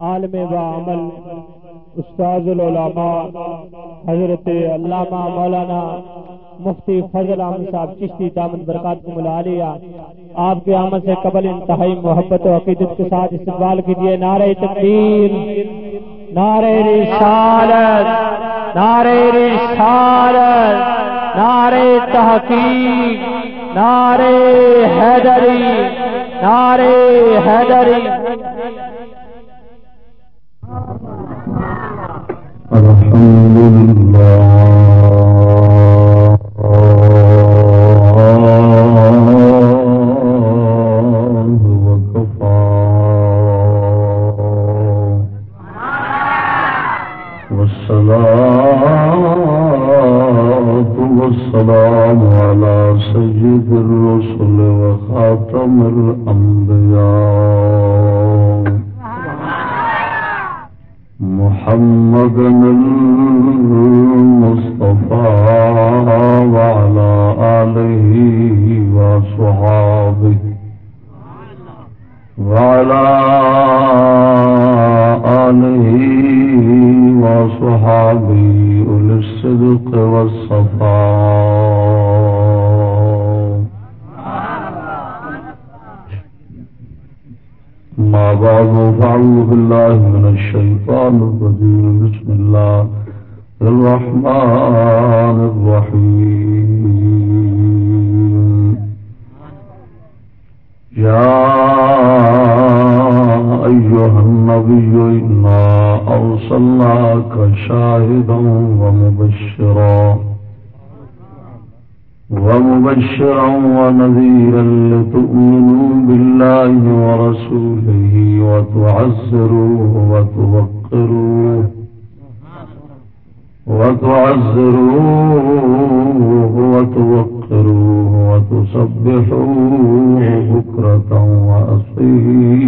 عالم و عمل استاد العلماء، حضرت علامہ مولانا مفتی فضل احمد صاحب چشتی دامن برکات کو ملا لیا۔ آپ کے آمد سے قبل انتہائی محبت و عقیدت کے ساتھ استقبال کیجیے نعرہ تقدیر نعرہ رسالت نعرہ رسالت، نعرہ تحقیق، نعرہ حیدری۔ نعرہ حیدری الحمد لله وكفى والسلام على سيد الرسل وخاتم الأنبياء محمد المصطفى بالله من الشيطان الرجيم. بسم الله الرحمن الرحيم. يا أيها النبي، إنا أرسلناك شاهدا ومبشرا ومبشرا ونذيرا لتؤمنوا بالله ورسوله وتعزروه وتوقروه وتعزروه وتوقروه وتسبحوه بكرة وأصيلا.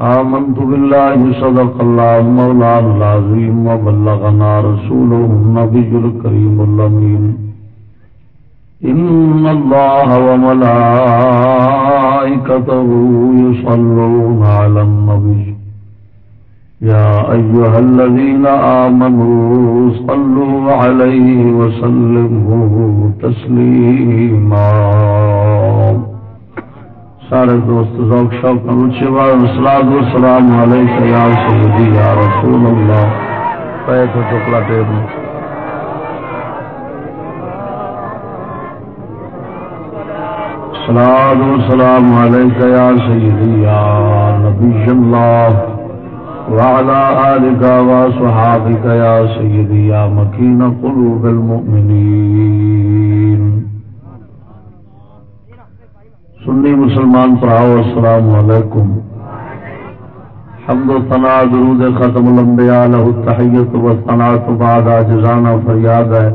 آمنت بالله صدق الله مولانا العظيم وبلغنا رسوله النبي الكريم الأمين. إن الله وملائكته يصلون على النبي. يا أيها الذين آمنوا صلوا عليه وسلموا تسليما. سارے دوست، ذوق، شوق اونچے بار سلام و سلام علیکم یا سیدی یا رسول اللہ۔ پے تو ٹکڑا ٹیب سلام و سلام علیکم یا سیدی، یا نبی اللہ۔ وعلى آلك وصحابك يا سيدي يا مكين قلوب المؤمنين سنی مسلمان پراؤ، السلام علیکم۔ حمد و ثنا، درود ختم الانبیاء له التحیت و ثنا تو بعد آجزانہ فریاد ہے۔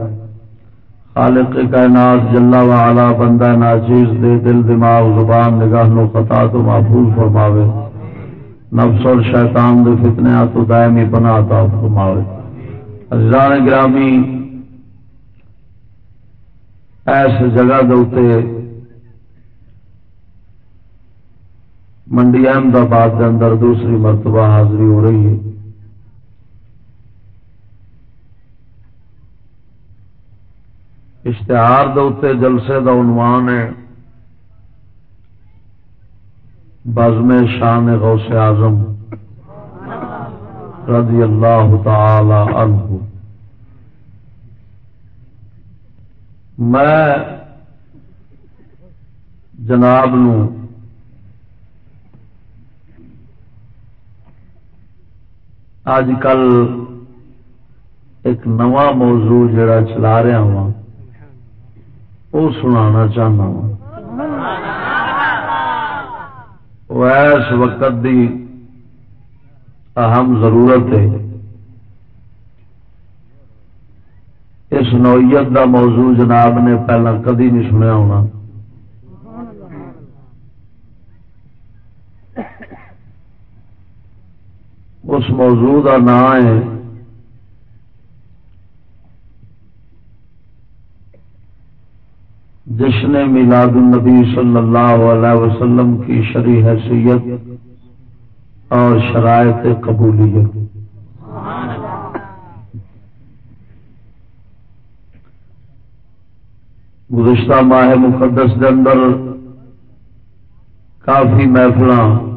خالق کائنات جل و علا، بندہ ناچیز، دے دل، دماغ، زبان، نگاہ نو خطا تو محفوظ فرماوے۔ نفس اور شیطان دے فتنے تو دائمی پناہ عطا فرماوے۔ عزیزان گرامی، ایس جگہ دے منڈی احمد آباد کے اندر دوسری مرتبہ حاضری ہو رہی ہے۔ اشتہار دے جلسے کا عنوان ہے، بزم شان غوث اعظم رضی اللہ تعالی عنہ۔ میں جناب نو اج کل ایک نواں موضوع جڑا چلا رہا ہوں، وہ سنا چاہنا وا اس وقت دی اہم ضرورت ہے۔ اس نوعیت دا موضوع جناب نے پہلا کدی نہیں سنیا ہونا۔ اس موضوع کا نام ہے جس جشن میلاد النبی صلی اللہ علیہ وسلم کی شرح حیثیت اور شرائط قبولیت۔ گزشتہ ماہ مقدس کے اندر کافی محفل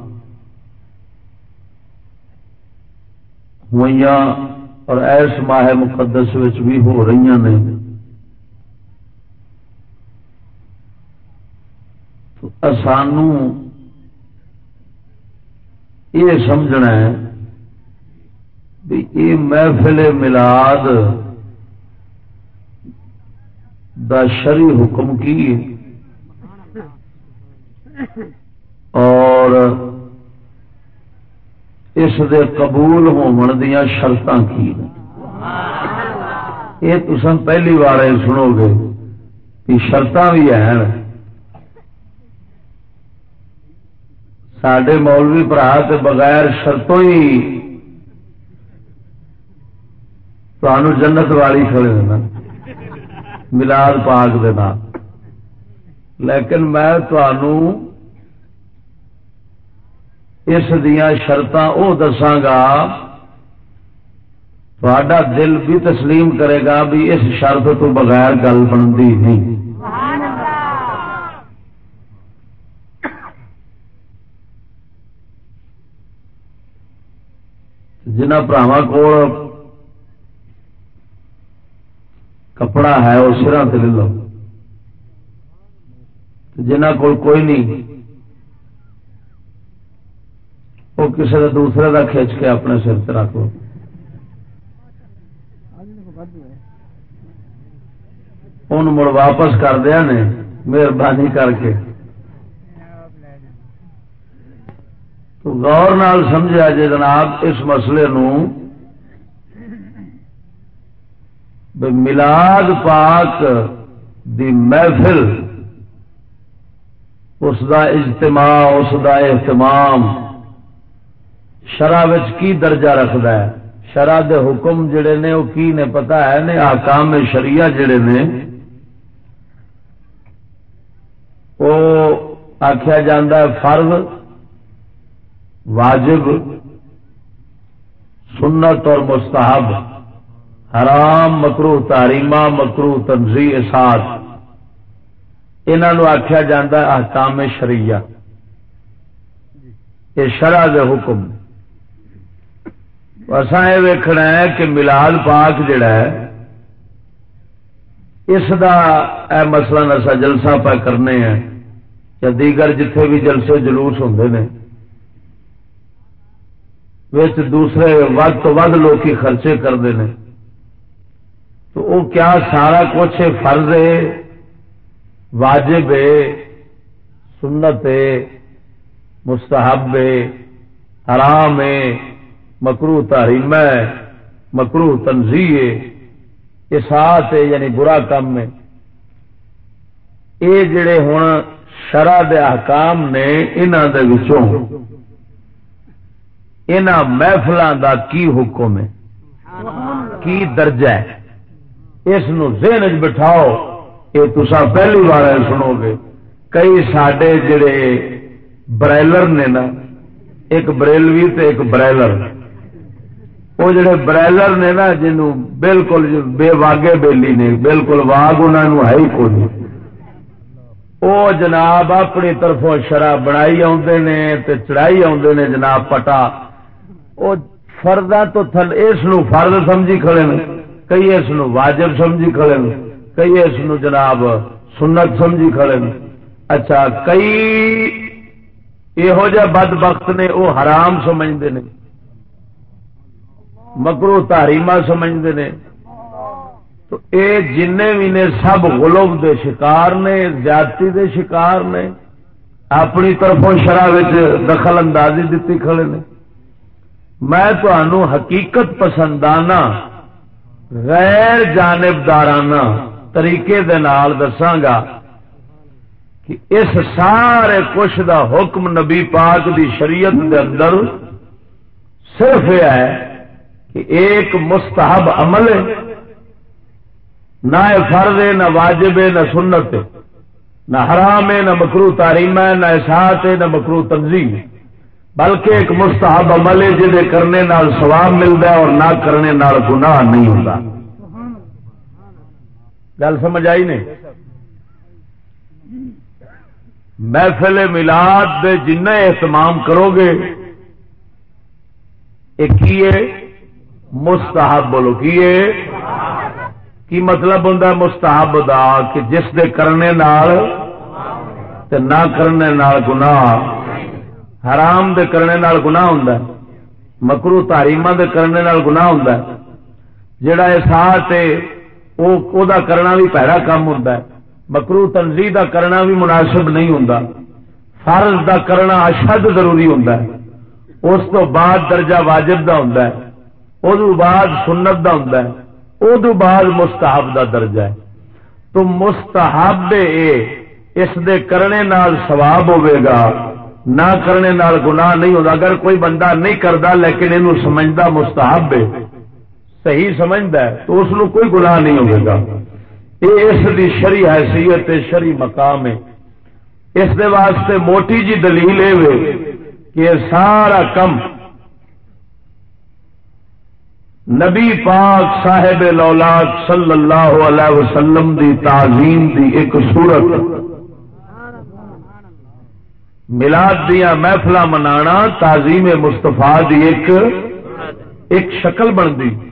ہوئی اور ایس ماہ مقدس بھی ہو رہی نے۔ سانو یہ سمجھنا ہے بھی یہ محفل ملاد دا شری حکم کی اور اس دے قبول ہون دیا شرط کی یہ تم پہلی بار سنو گے کہ شرط بھی ہیں۔ سڈے مولوی برا کے بغیر شرطوں ہی تمہوں جنت والی کھڑے دینا ملاد پاک دینا لیکن میں اس دیا شرط وہ دساگا تا دل بھی تسلیم کرے گا بھی اس شرط تو بغیر گل بنتی نہیں۔ جنہ براوا کو کپڑا ہے وہ سرا لو۔ جنہ کو کوئی نہیں۔ وہ کسی کا دوسرے کا کھچ کے اپنے سر سے رکھ لو۔ ان مڑ واپس کر دیا نے، مہربانی کر کے۔ تو غور نال سمجھا جی جناب، اس مسئلے نو ملاد پاک دی محفل، اس دا اجتماع، اس دا اہتمام شرح کی درجہ رکھد ہے؟ شرح دے حکم جڑے نے وہ کی نے پتا ہے نے؟ آکام شریعہ جڑے نے وہ آخیا جا فرض، واجب، سنت اور مستحب، حرام مکرو تاریما مکرو تنظی اسات انہوں آخیا جا احکام شریعہ۔ یہ شرح دے حکم۔ اصا یہ ویکنا ہے کہ ملال پاک جڑا ہے، اس دا اے مسئلہ نسا جلسہ پہ کرنے ہیں، یا دیگر جتھے بھی جلسے جلوس ہوں نے دوسرے ود تو ود لوگ خرچے کرتے ہیں تو وہ کیا سارا کچھ فرض ہے، واجب ہے، سنت ہے، مستحب ہے، حرام ہے مکرو تحریم مکرو تنظی ہے اسات ہے یعنی برا کام ہے۔ یہ جڑے ہوں شرح دے احکام نے انہوں ان محفلوں دا کی حکم ہے؟ کی درجہ ہے؟ اس ذہن بٹھاؤ یہ تسا پہلی بار سنو گے۔ کئی سڈے جڑے برائلر نے نا، ایک بریلوی تے ایک برائلر۔ وہ جڑے برائلر نے نا جنوں بالکل بے واگے بیلی نے، بالکل واگ انہوں ہے ہی کو وہ جناب اپنی طرفوں شراب بنائی آدھے نے چڑھائی آدھے نے جناب پٹا۔ وہ فردا تو تھل اس فرد سمجھی کھڑے نے، کئی اس واجب سمجھی کھڑے کئی اس جناب سنت سمجھی کھڑے اچھا کئی یہو جہ بد بخت نے وہ حرام سمجھتے ہیں مکرو تاریما سمجھتے ہیں۔ تو اے جن بھی نے سب غلوب دے شکار نے، زیادتی دے شکار نے، اپنی طرفوں شرح دخل اندازی دیتی کھڑے نے۔ میں تو حقیقت پسندانہ، غیر جانبدارانہ طریقے دساگا کہ اس سارے کچھ دا حکم نبی پاک دی شریعت دے اندر صرف یہ ہے کہ ایک مستحب عمل ہے، نہ فرض ہے، نہ واجب ہے، نہ سنت ہے۔ نہ حرام ہے، نہ مکرو تعلیم ہے، نہ احساس ہے، نہ مکرو تنظیم بلکہ ایک مستحب عمل ہے جہد کرنے نال سواب ملتا ہے اور نہ کرنے نال گناہ نہیں ہوتا گل سمجھ آئی نہیں؟ محفل ملاد دے جن اہتمام کرو گے، ایک مستحب بولو، کی کی مطلب ہوں مستحب دا، کہ جس دے کرنے نال تے نہ کرنے نال گناہ۔ حرام دے کرنے نال گناہ ہوں مکرو تاریما دے کرنے نال گناہ ہوں جڑا احساس ہے او دا کرنا بھی پیڑا کام ہوں مکرو تنظیم دا کرنا بھی مناسب نہیں ہوں فرض دا کرنا اشد ضروری ہوں اس تو بعد درجہ واجب دا ہوں ادو بعد سنت دا ہوں ادو بعد مستحب دا درجہ ہے۔ تو مستحب اے، اس دے کرنے نال ثواب ہوے گا، نہ کرنے نال گناہ نہیں ہوتا اگر کوئی بندہ نہیں کرتا لیکن یہ سمجھتا مستحب ہے صحیح سمجھتا ہے، تو اس کو کوئی گناہ نہیں ہوگا یہ اس کی شری حیثیت شری مقام ہے اس دے واسطے موٹی جی دلیل ہے کہ سارا کم نبی پاک صاحب لولاد صلی اللہ علیہ وسلم دی تعظیم دی ایک صورت۔ ملاد دیا محفل منا تعظیم مستفا دی ایک ایک شکل بنتی۔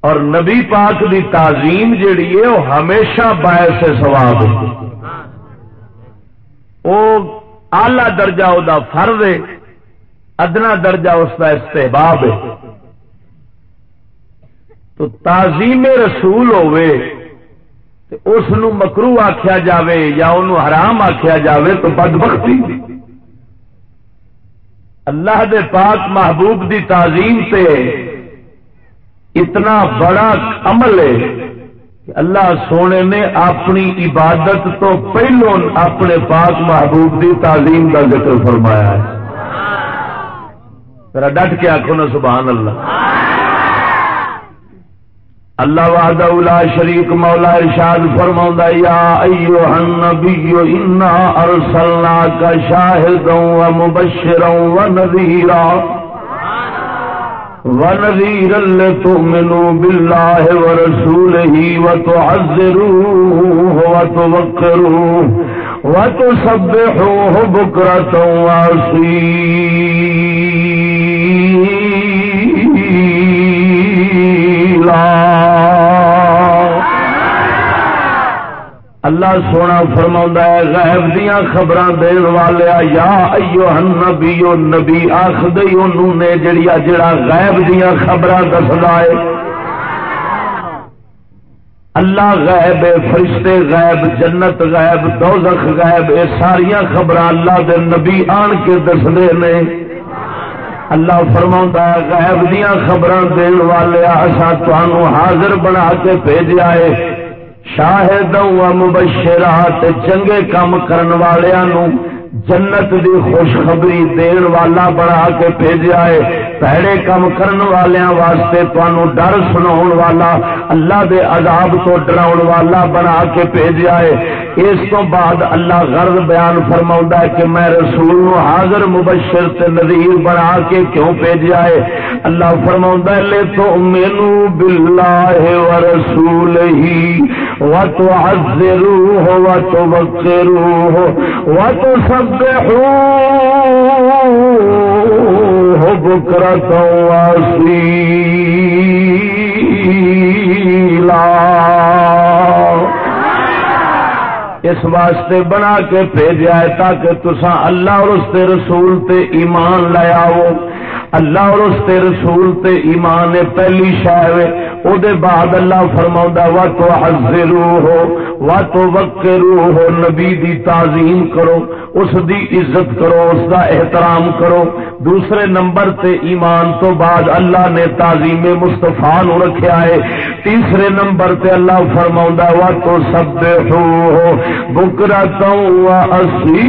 اور نبی پاک دی تعظیم جیڑی ہے، وہ ہمیشہ باعث سواب وہ آلہ درجہ دا فرض ہے، ادنا درجہ اس کا استحباب ہے۔ تو تعظیم رسول ہوئے اس مکرو آخیا جاوے یا انہوں حرام آخیا جاوے تو بد بختی اللہ دے پاک محبوب دی تعظیم سے اتنا بڑا عمل ہے کہ اللہ سونے نے اپنی عبادت تو پہلو اپنے پاک محبوب دی تعلیم کا ذکر فرمایا ہے۔ ڈٹ کے آخو نا سبحان اللہ۔ اللہ وحدہ لا شریک مولا ارشاد فرماؤں یا ایوہ النبی انا ارسلناک شاہدا و مبشرا و نذیرا۔ ونذيرا لتؤمنوا بالله ورسوله وتعزروه وتوقروه وتسبحوه بكرة وأصيلا اللہ. سونا فرما ہے غیب دیا خبر دن والے یا ایو نبی نبی آخ نے جڑیا جڑا غیب دیا خبر دسدا ہے. اللہ غیب فرشتے غیب جنت غیب دوزخ غیب یہ ساریا خبر اللہ دے نبی آن کے دسدے نے. اللہ فرما غیب دیا خبر دن والے آسا تمہوں حاضر بنا کے بھیجا ہے شاہد مبشرات، چنگے کام کرن والوں جنت دی خوشخبری دین والا بنا کے بھیجا ہے پیڑے کام کرن والیاں واسطے تانوں ڈر سناون والا، اللہ دے عذاب تو ڈراؤن والا بنا کے بھیجا ہے۔ اس تو بعد اللہ غرض بیان فرماؤں ہے کہ میں رسول نو حاضر مبشر تے نذیر بنا کے کیوں بھیجا ہے؟ اللہ فرماؤں ہے، لے تو مینو باللہ و رسول ہی و تو عزروہ و تو وقروہ و تو بکرت اس واسطے بنا کے بھیجا ہے تاکہ تسا اللہ اور اس کے رسول تے ایمان لے آؤ۔ اللہ اور اس رسول تے ایمان پہلی شاید او دے بعد اللہ فرما وا تو حضر ہو وا تو وکرو ہو نبی دی تعظیم کرو، اس دی عزت کرو، اس دا احترام کرو۔ دوسرے نمبر تے ایمان تو بعد اللہ نے تعظیم مستفا نو رکھا ہے۔ تیسرے نمبر تے اللہ فرما وا تو سب ہو بکرا تو اسی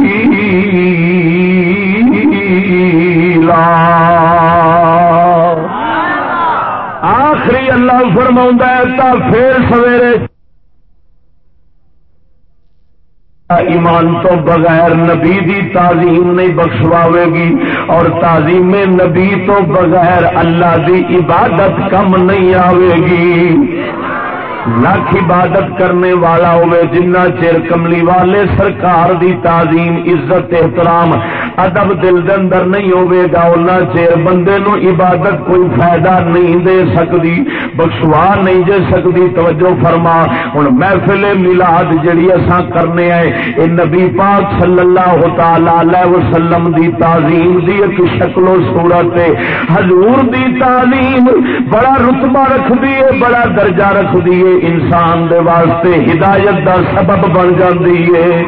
آخری اللہ فرما پھر سویرے ایمان تو بغیر نبی دی تعظیم نہیں بخشواوے گی اور تعظیم نبی تو بغیر اللہ دی عبادت کم نہیں آوے گی۔ لاکھ عبادت کرنے والا ہوئے جنہ چیر کملی والے سرکار دی تعظیم، عزت، احترام ادب دل دے اندر نہیں ہوئے گا اُنہ چیر بندے نو عبادت کوئی فائدہ نہیں دے سکتی بخشوا نہیں دے سکتی توجہ فرما۔ ہوں محفل میلاد جڑی اساں کرنے آئے، اے نبی پاک صلی اللہ تعالی علیہ وسلم دی تعظیم دی ایک شکل و صورت ہے۔ حضور دی تعظیم بڑا رتبہ رکھ دیے بڑا درجہ رکھ دیے انسان دے واسطے ہدایت دا سبب بن جاندی ہے۔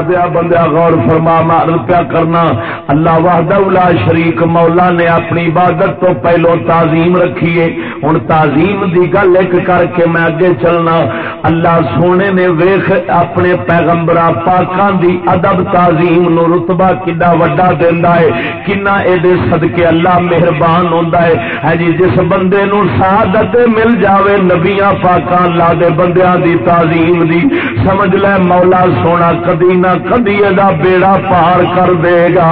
دیا بندیا غور فرما مار پیا کرنا۔ اللہ وحدہ شریک، مولا نے اپنی عبادت تو پہلو تعظیم رکھیے ہوں تعظیم دی گل ایک کر کے میں اگے چلنا۔ اللہ سونے نے ویخ اپنے پیغمبر پاکان دی ادب تعظیم نو رتبہ کڈا وڈا دینا ہے۔ کنا یہ صدقے اللہ مہربان ہوتا ہے۔ ہاں جی جس بندے نو سعادت مل جاوے، نبیاں پاکان اللہ دے بندیاں دی تعظیم دی، سمجھ لے مولا سونا کدی نہ کدی بیڑا پار کر دے گا۔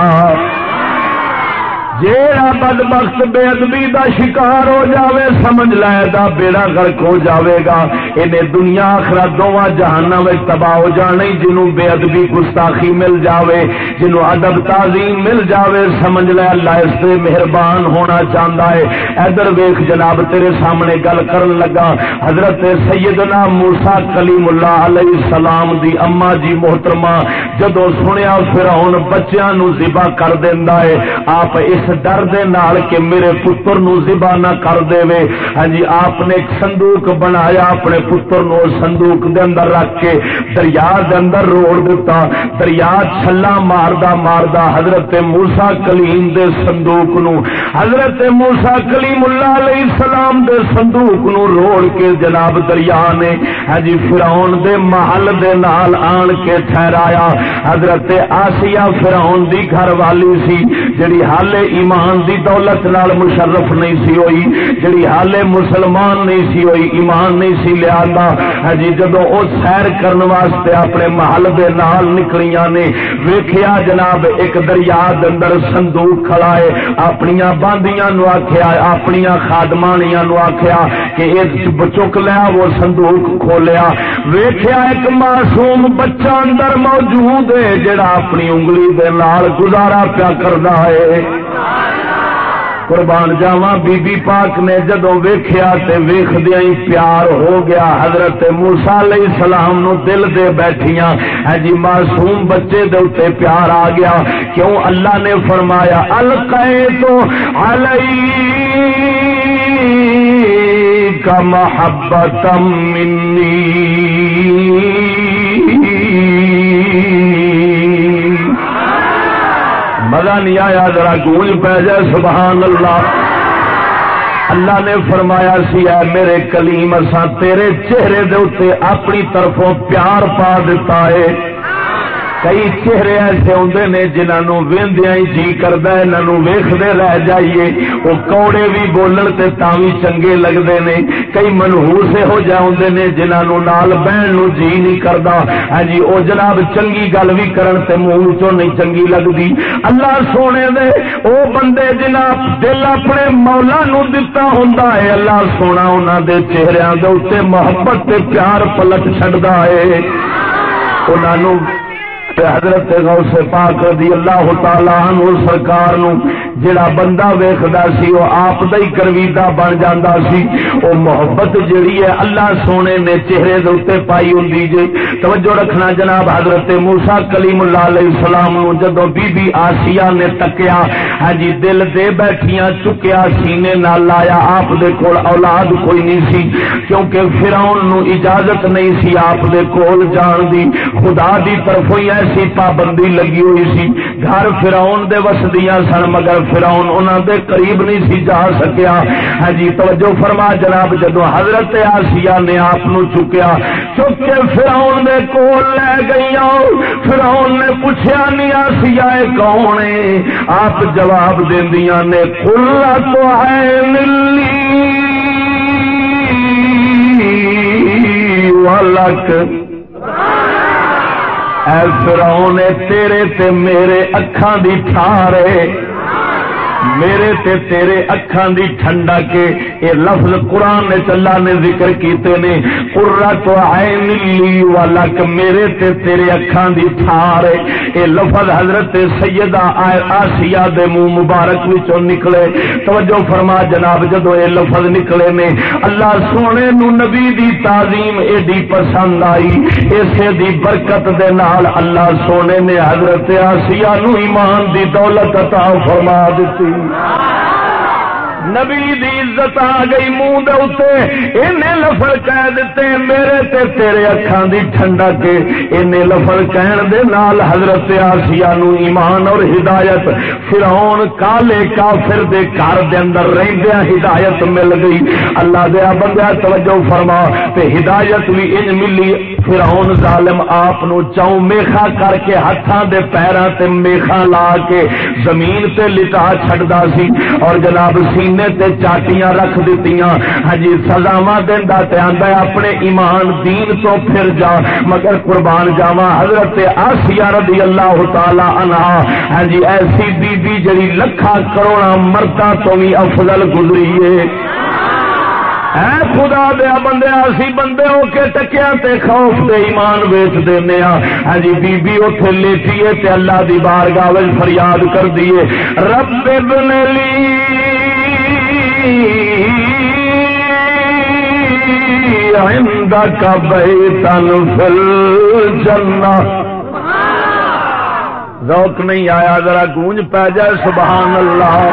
جیڑا بدبخت بے ادبی دا شکار ہو جاوے سمجھ لے دا بیڑا گرک ہو جاوے گا انہیں دنیا آخرا دونوں جہانا میں تباہ ہو جانے جنوں بے ادبی گستاخی مل جاوے جنوں ادب تعظیم مل جاوے سمجھ لے اللہ اس سے مہربان ہونا چاہتا ہے ادھر ویخ جناب تیرے سامنے گل کرن لگا حضرت سیدنا موسا کلیم اللہ علیہ السلام دی اما جی محترمہ جدو سنیا پھر ہوں بچیاں نو ذبح کر دینا ہے آپ اس ڈر دے نال کہ میرے پتر نو ذبح نہ کر دے وے۔ ہاں جی آپ نے ایک صندوق بنایا، اپنے پتر نو صندوق دے اندر رکھ کے دریا دے اندر روڑ دیتا، دریا چھلا ماردا ماردا حضرت موسا کلیم دے صندوق نو، حضرت موسا کلیم اللہ علیہ السلام دے صندوق نو روڑ کے جناب دریا نے ہاں جی فرعون دے محل دے نال آن کے ٹھہرایا۔ حضرت آسیہ فرعون دی گھر والی سی، جڑی حالے ایمان دی دولت نال مشرف نہیں سی ہوئی، جڑی حالے مسلمان نہیں سی ہوئی، ایمان نہیں سی لیا ہاں جی جدو وہ سیر کرنے واسطے اپنے محل دے نال نکلیاں نے ویخیا جناب، ایک دریا اندر صندوق کھڑا ہے۔ اپنی باندیاں نو آخیا اپنی خادمانیاں نو آخیا کہ یہ چک لیا وہ صندوق کھولیا۔ ویخیا ایک معصوم بچہ اندر موجود ہے، جڑا اپنی انگلی دے نال گزارا پیا کرتا ہے۔ قربان جاوا بی بی پاک نے جدو ویخیا ویخدیا ہی پیار ہو گیا، حضرت موسا علیہ السلام نو دل دے بیٹھیاں۔ ہے جی معصوم بچے دے اتنے پیار آ گیا۔ کیوں؟ اللہ نے فرمایا القے تو کا محبت منی۔ مزہ نہیں آیا، ذرا گول پہ جائے سبحان اللہ۔ اللہ نے فرمایا سی، اے میرے کلیم، اساں تیرے چہرے دے اتنے اپنی طرفوں پیار پا دیتا ہے۔ کئی چہرے ایسے آتے نے جنہوں وہدیا ہی جی کرتا انہوں ویختے رہ جائیے۔ وہ کوڑے بھی بولن تے تاں بھی چنگے لگتے ہیں کئی منہور سے ہو جائے نے جنہوں نال بہن نو جی نہیں کرتا ہاں جی وہ جناب چنگی گل بھی کرن تے منہ چو نہیں چنگی لگتی اللہ سونے دے، او بندے جناب دل اپنے مولا نو دتا ہوں اللہ سونا انہوں دے چہرے دے اتنے محبت تے پیار پلٹ چڑھتا ہے۔ انہوں حضرت غوث پاک رضی اللہ تعالی عنہ سرکار نو جڑا بندہ ویکھدا سی او آپ دا ہی کرویدا بن جاندا سی۔ او محبت جڑی ہے، اللہ سونے نے چہرے دے اوتے پائی ہوندی جے۔ توجہ رکھنا جناب حضرت موسی کلیم اللہ علیہ السلام نو، جدوں بی بی آسیہ نے تکیا ہاں جی دل دے بیٹھیاں چکیا، سینے نال لایا۔ آپ دے کول اولاد کوئی نہیں سی، کیونکہ فرعون نو اجازت نہیں سی آپ دے کول جان دی۔ خدا دی طرفوں ہی ایسی پابندی لگی ہوئی سی۔ گھر فراؤن دے وسدیاں سن، مگر فراؤن انہوں دے قریب نہیں سی جا سکیا۔ ہاں جی توجہ فرما جناب جدو حضرت آسیا نے آپ چکیا چک کے فراؤن دے کول لے گئی فراؤن نے پوچھا نہیں آسیا کون ہے؟ آپ جواب دیا نے کلا تو ہے ملی والک اے فرعون تیرے تے میرے اکھاں دی ٹھارے میرے تے تیرے اکھان دی ٹھنڈا کے اے لفظ قرآن نے چلا نے ذکر کیتے نے قرۃ عین لی ولک میرے تے تیرے اکھان دی ٹھار اے لفظ حضرت سیدہ آسیہ دے منہ مبارک وچوں نکلے۔ توجہ فرما جناب جدو اے لفظ نکلے نے، اللہ سونے نو نبی دی تعظیم ایڈی پسند آئی۔ اسے دی برکت دے نال اللہ سونے نے حضرت آسیہ نو ایمان دی دولت عطا فرما دیتی نبی دی عزت آ گئی منہ دے اتنے لفظ کہہ دیتے، میرے تے تیرے اکھان دی ٹھنڈا کے۔ این لفظ کہن دے نال حضرت آسیہ نو ایمان اور ہدایت۔ فرعون کالے کافر دے گھر دے اندر رہندیا ہدایت مل گئی۔ اللہ دیا بندہ توجہ فرما۔ تے ہدایت بھی ان ملی۔ فرعون ظالم آپ نو چاؤں میخا کر کے ہاتھاں دے پیراں تے میخا لا کے زمین تے لٹا چھڑدا سی۔ اور جناب سی سینے تے چاٹیاں رکھ دیتیاں۔ ہاں جی سزاوا دینا تے آندا اپنے ایمان دین تو پھر جا۔ مگر قربان جاوا حضرت آسیہ رضی اللہ تعالی عنہ۔ ہاں جی ایسی بی بی جڑی لکھا کروڑا مردا تو بھی افضل گزری ہے۔ اے خدا دیا بندے، اسی بندے ہو کے ٹکیا تے خوف دے ایمان ویچ دینے ہاں۔, ہاں جی بی بی اوتھے لیٹی ہے تے اللہ دی بارگاہ وچ فریاد کر دیے رب ابن لی عندك بيتا في الجنة. روک نہیں آیا، ذرا گونج پی جائے سبحان اللہ.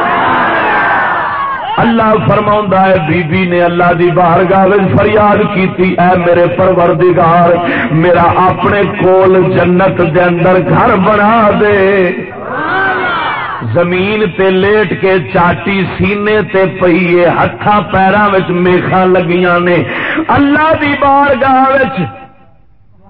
اللہ فرما ہے بی بی نے اللہ دی باہر گاہ فریاد کی اے میرے پروردگار، میرا اپنے کول جنت دے اندر گھر بنا دے۔ زمین تے لیٹ کے چاٹی سینے تے پئیے ہاتھا پیروں میخا لگیاں نے۔ اللہ دی بار گاہ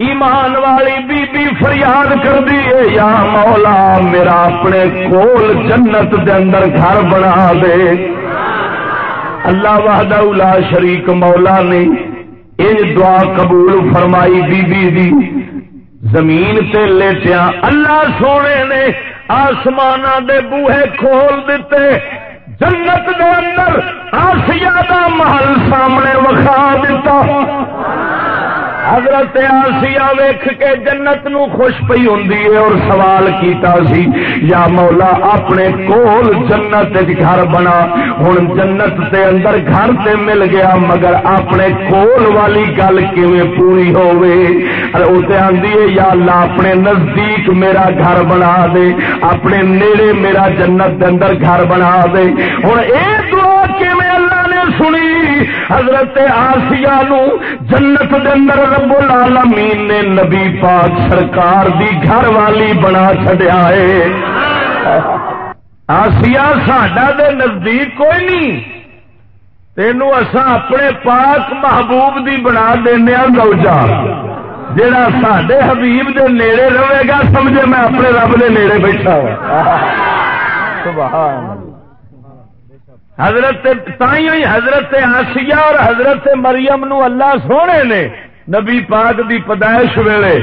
ایمان والی بی بی فریاد کر دیے یا مولا میرا اپنے کول جنت دے اندر گھر بنا دے۔ اللہ وحدہ لا شریک مولا نے ان دعا قبول فرمائی بی بی دی۔ زمین تے لیٹیا اللہ سونے نے آسمان دے بوہے کھول دیتے جنت دے اندر آسیا دا محل سامنے وکھا دیتا۔ حضرت آسیا ویخ کے جنت نو خوش پی ہوں اور سوال کیتا سی، یا مولا اپنے کول جنت گھر بنا ہوں جنت دے اندر گھر تے مل گیا، مگر اپنے کول والی گل کیویں پوری ہوئے اسے آدھی ہے، یا اللہ اپنے نزدیک میرا گھر بنا دے، اپنے نیڑے میرا جنت دے اندر گھر بنا دے۔ ہوں یہ دعا کیویں اللہ نے سنی، حضرت آسیا نو جنت دے اندر رب العالمین نے نبی پاک سرکار دی گھر والی بنا چڈیا ہے۔ آسیا ساڈا دے نزدیک کوئی نہیں۔ تینو اسا اپنے پاک محبوب دی بنا دینا گوجا جڑا سڈے حبیب دے نیڑے رہے گا، سمجھے میں اپنے رب دے نیڑے بیٹھا ہوں۔ سبحان اللہ۔ حضرت تھی حضرت آسیہ اور حضرت مریم نو اللہ سونے نے نبی پاک دی پیدائش ویلے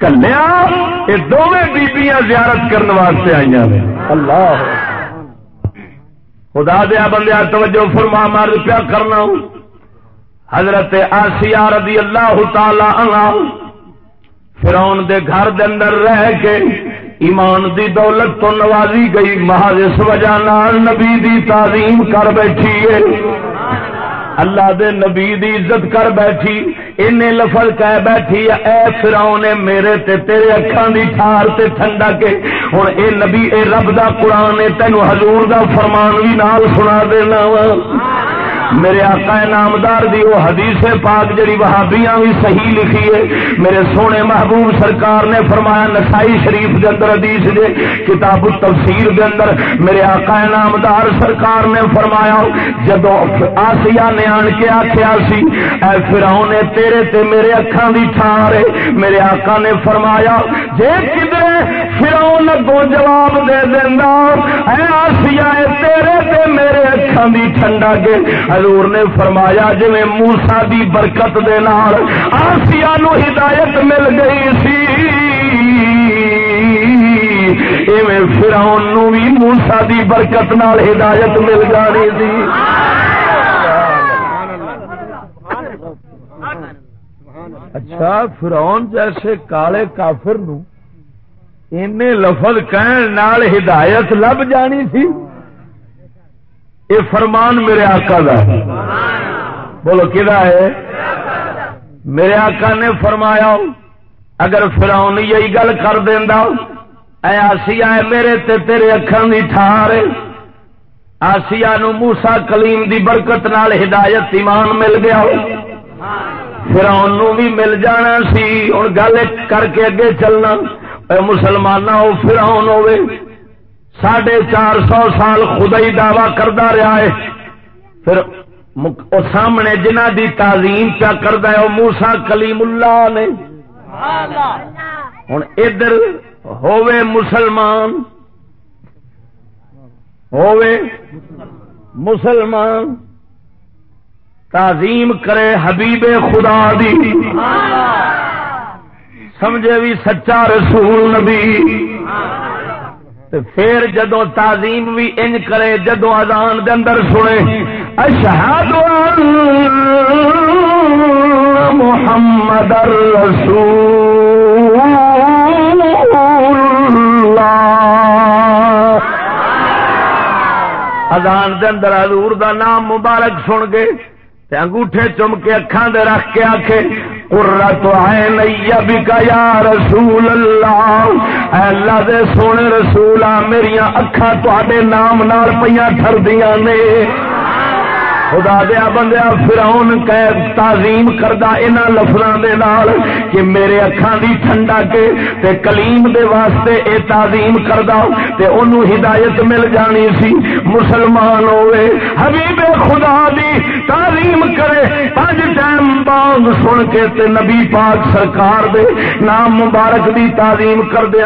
کلیا یہ دونوں بیبیاں زیارت کرنے واسطے آئی نے۔ اللہ۔ خدا دیا بندے توجہ فرما مار پیا کرنا۔ حضرت آسیہ رضی اللہ تعالی عنہ فرعون دے گھر دے اندر رہ کے ایمان دی دولت تو نوازی گئی، محض اس وجہ نال نبی دی تعظیم کر بیٹھی ہے۔ اللہ دے نبی دی عزت کر بیٹھی ان لفظ کہہ بیٹھی اے فرعون میرے تے، تیرے اکھاں دی ٹھار تے ٹھنڈا کے۔ ہن اے نبی، اے رب دا قرآن، اے تینو حضور دا فرمان بھی نال سنا دینا وا۔ میرے آقا نامدار دی وہ حدیث پاک جڑی وہابیاں بھی صحیح لکھی ہے۔ میرے سونے محبوب سرکار نے فرمایا نسائی شریف دے اندر حدیث دے، کتاب التفسیر دے اندر میرے آقا نامدار سرکار نے فرمایا، جدو آسیا نے آن کے آخیا سی، اے فرعون نے تیرے تے میرے اکھاں دی ٹھار ہے۔ میرے آقا نے فرمایا، جے کدھر فرعون اگوں جواب دے دینا اے آسیا تیرے تے میرے اکھاں دی ٹھنڈا کے حضور نے فرمایا جی موسا دی برکت دے آسیا نو ہدایت مل گئی سی، ایویں فراؤن نو بھی موسا دی برکت نال ہدایت مل جانی سی۔ اچھا فرون جیسے کالے کافر نو لفظ کہن نال ہدایت لب جانی تھی یہ فرمان میرے آقا دا ہے۔ بولو کہ میرے آقا نے فرمایا، اگر فراؤن یہی گل کر دینا اے آسیا میرے تے تیرے اکھان کی ٹھار آسیا نو موسا کلیم دی برکت نال ہدایت ایمان مل گیا۔ فراؤن بھی مل جانا سی ہوں گل کر کے اگے چلنا۔ مسلمان ہو فراؤن ہوے ساڑھے چار سو سال خدا ہی دعوی کرتا رہا ہے۔ پھر او سامنے جنہ دی تعظیم پیا کرتا ہے وہ موسا کلیم اللہ نے۔ ہوں ادھر ہووے مسلمان ہووے مسلمان۔ تعظیم کرے حبیب خدا دی۔ سمجھے بھی سچا رسول نبی۔ پھر جدو تعظیم بھی انج کرے، جدو ادان دے اندر سنے، اشہد محمد رسول ادان دے اندر حضور دا نام مبارک سن گئے انگوٹھے چم کے اکھان دے رکھ کے آکھے قرۃ عین یبکا یا رسول اللہ۔ اے اللہ دے سونے رسولا میریاں اکھاں تے نام نال پیاں ٹردیاں نے۔ خدا دیا بندیا فراؤن قید تعظیم کردا ان لفظاں دے نال کہ میرے اکھاں دی ٹھنڈا کے تے کلیم دے واسطے اے تعظیم کردا تے اونوں ہدایت مل جانی سی۔ مسلمان ہوئے، حبیب خدا دی تعظیم کرے۔ پانچ ٹائم بانگ سن کے تے نبی پاک سرکار دے نام مبارک دی تعظیم کر دے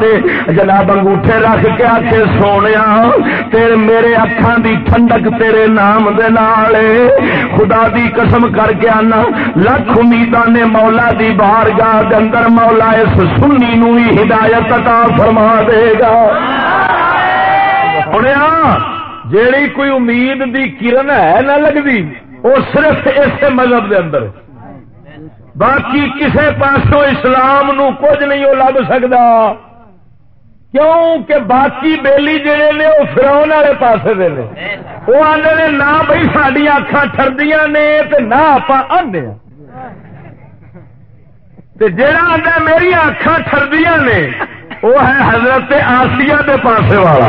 تے جناب انگوٹھے رکھ کے آکھے، سونیا تے میرے اکھاں دی ٹھنڈک تیرے نام دے نال خدا دی قسم کر کے آنا۔ لکھ امید نے مولا دی بار گاہ اندر مولا اس سنی نو ہی ہدایت عطا فرما دے گا۔ جیڑی کوئی امید دی کرن ہے نہ لگتی وہ صرف اس مذہب دے اندر۔ باقی کسے پاسوں اسلام نو کچھ نہیں وہ لگ سکتا کیوں کہ باقی بیلی جڑے نے وہ فراؤن والے پاس دے نے۔ وہ آدھے نے نہ بھائی ساری اکھان ٹردیاں نے نہ آپ آدھے ہاں۔ جڑا آدھا میری اکھان ٹردیاں نے، وہ ہے حضرت آسیا کے پاسے والا۔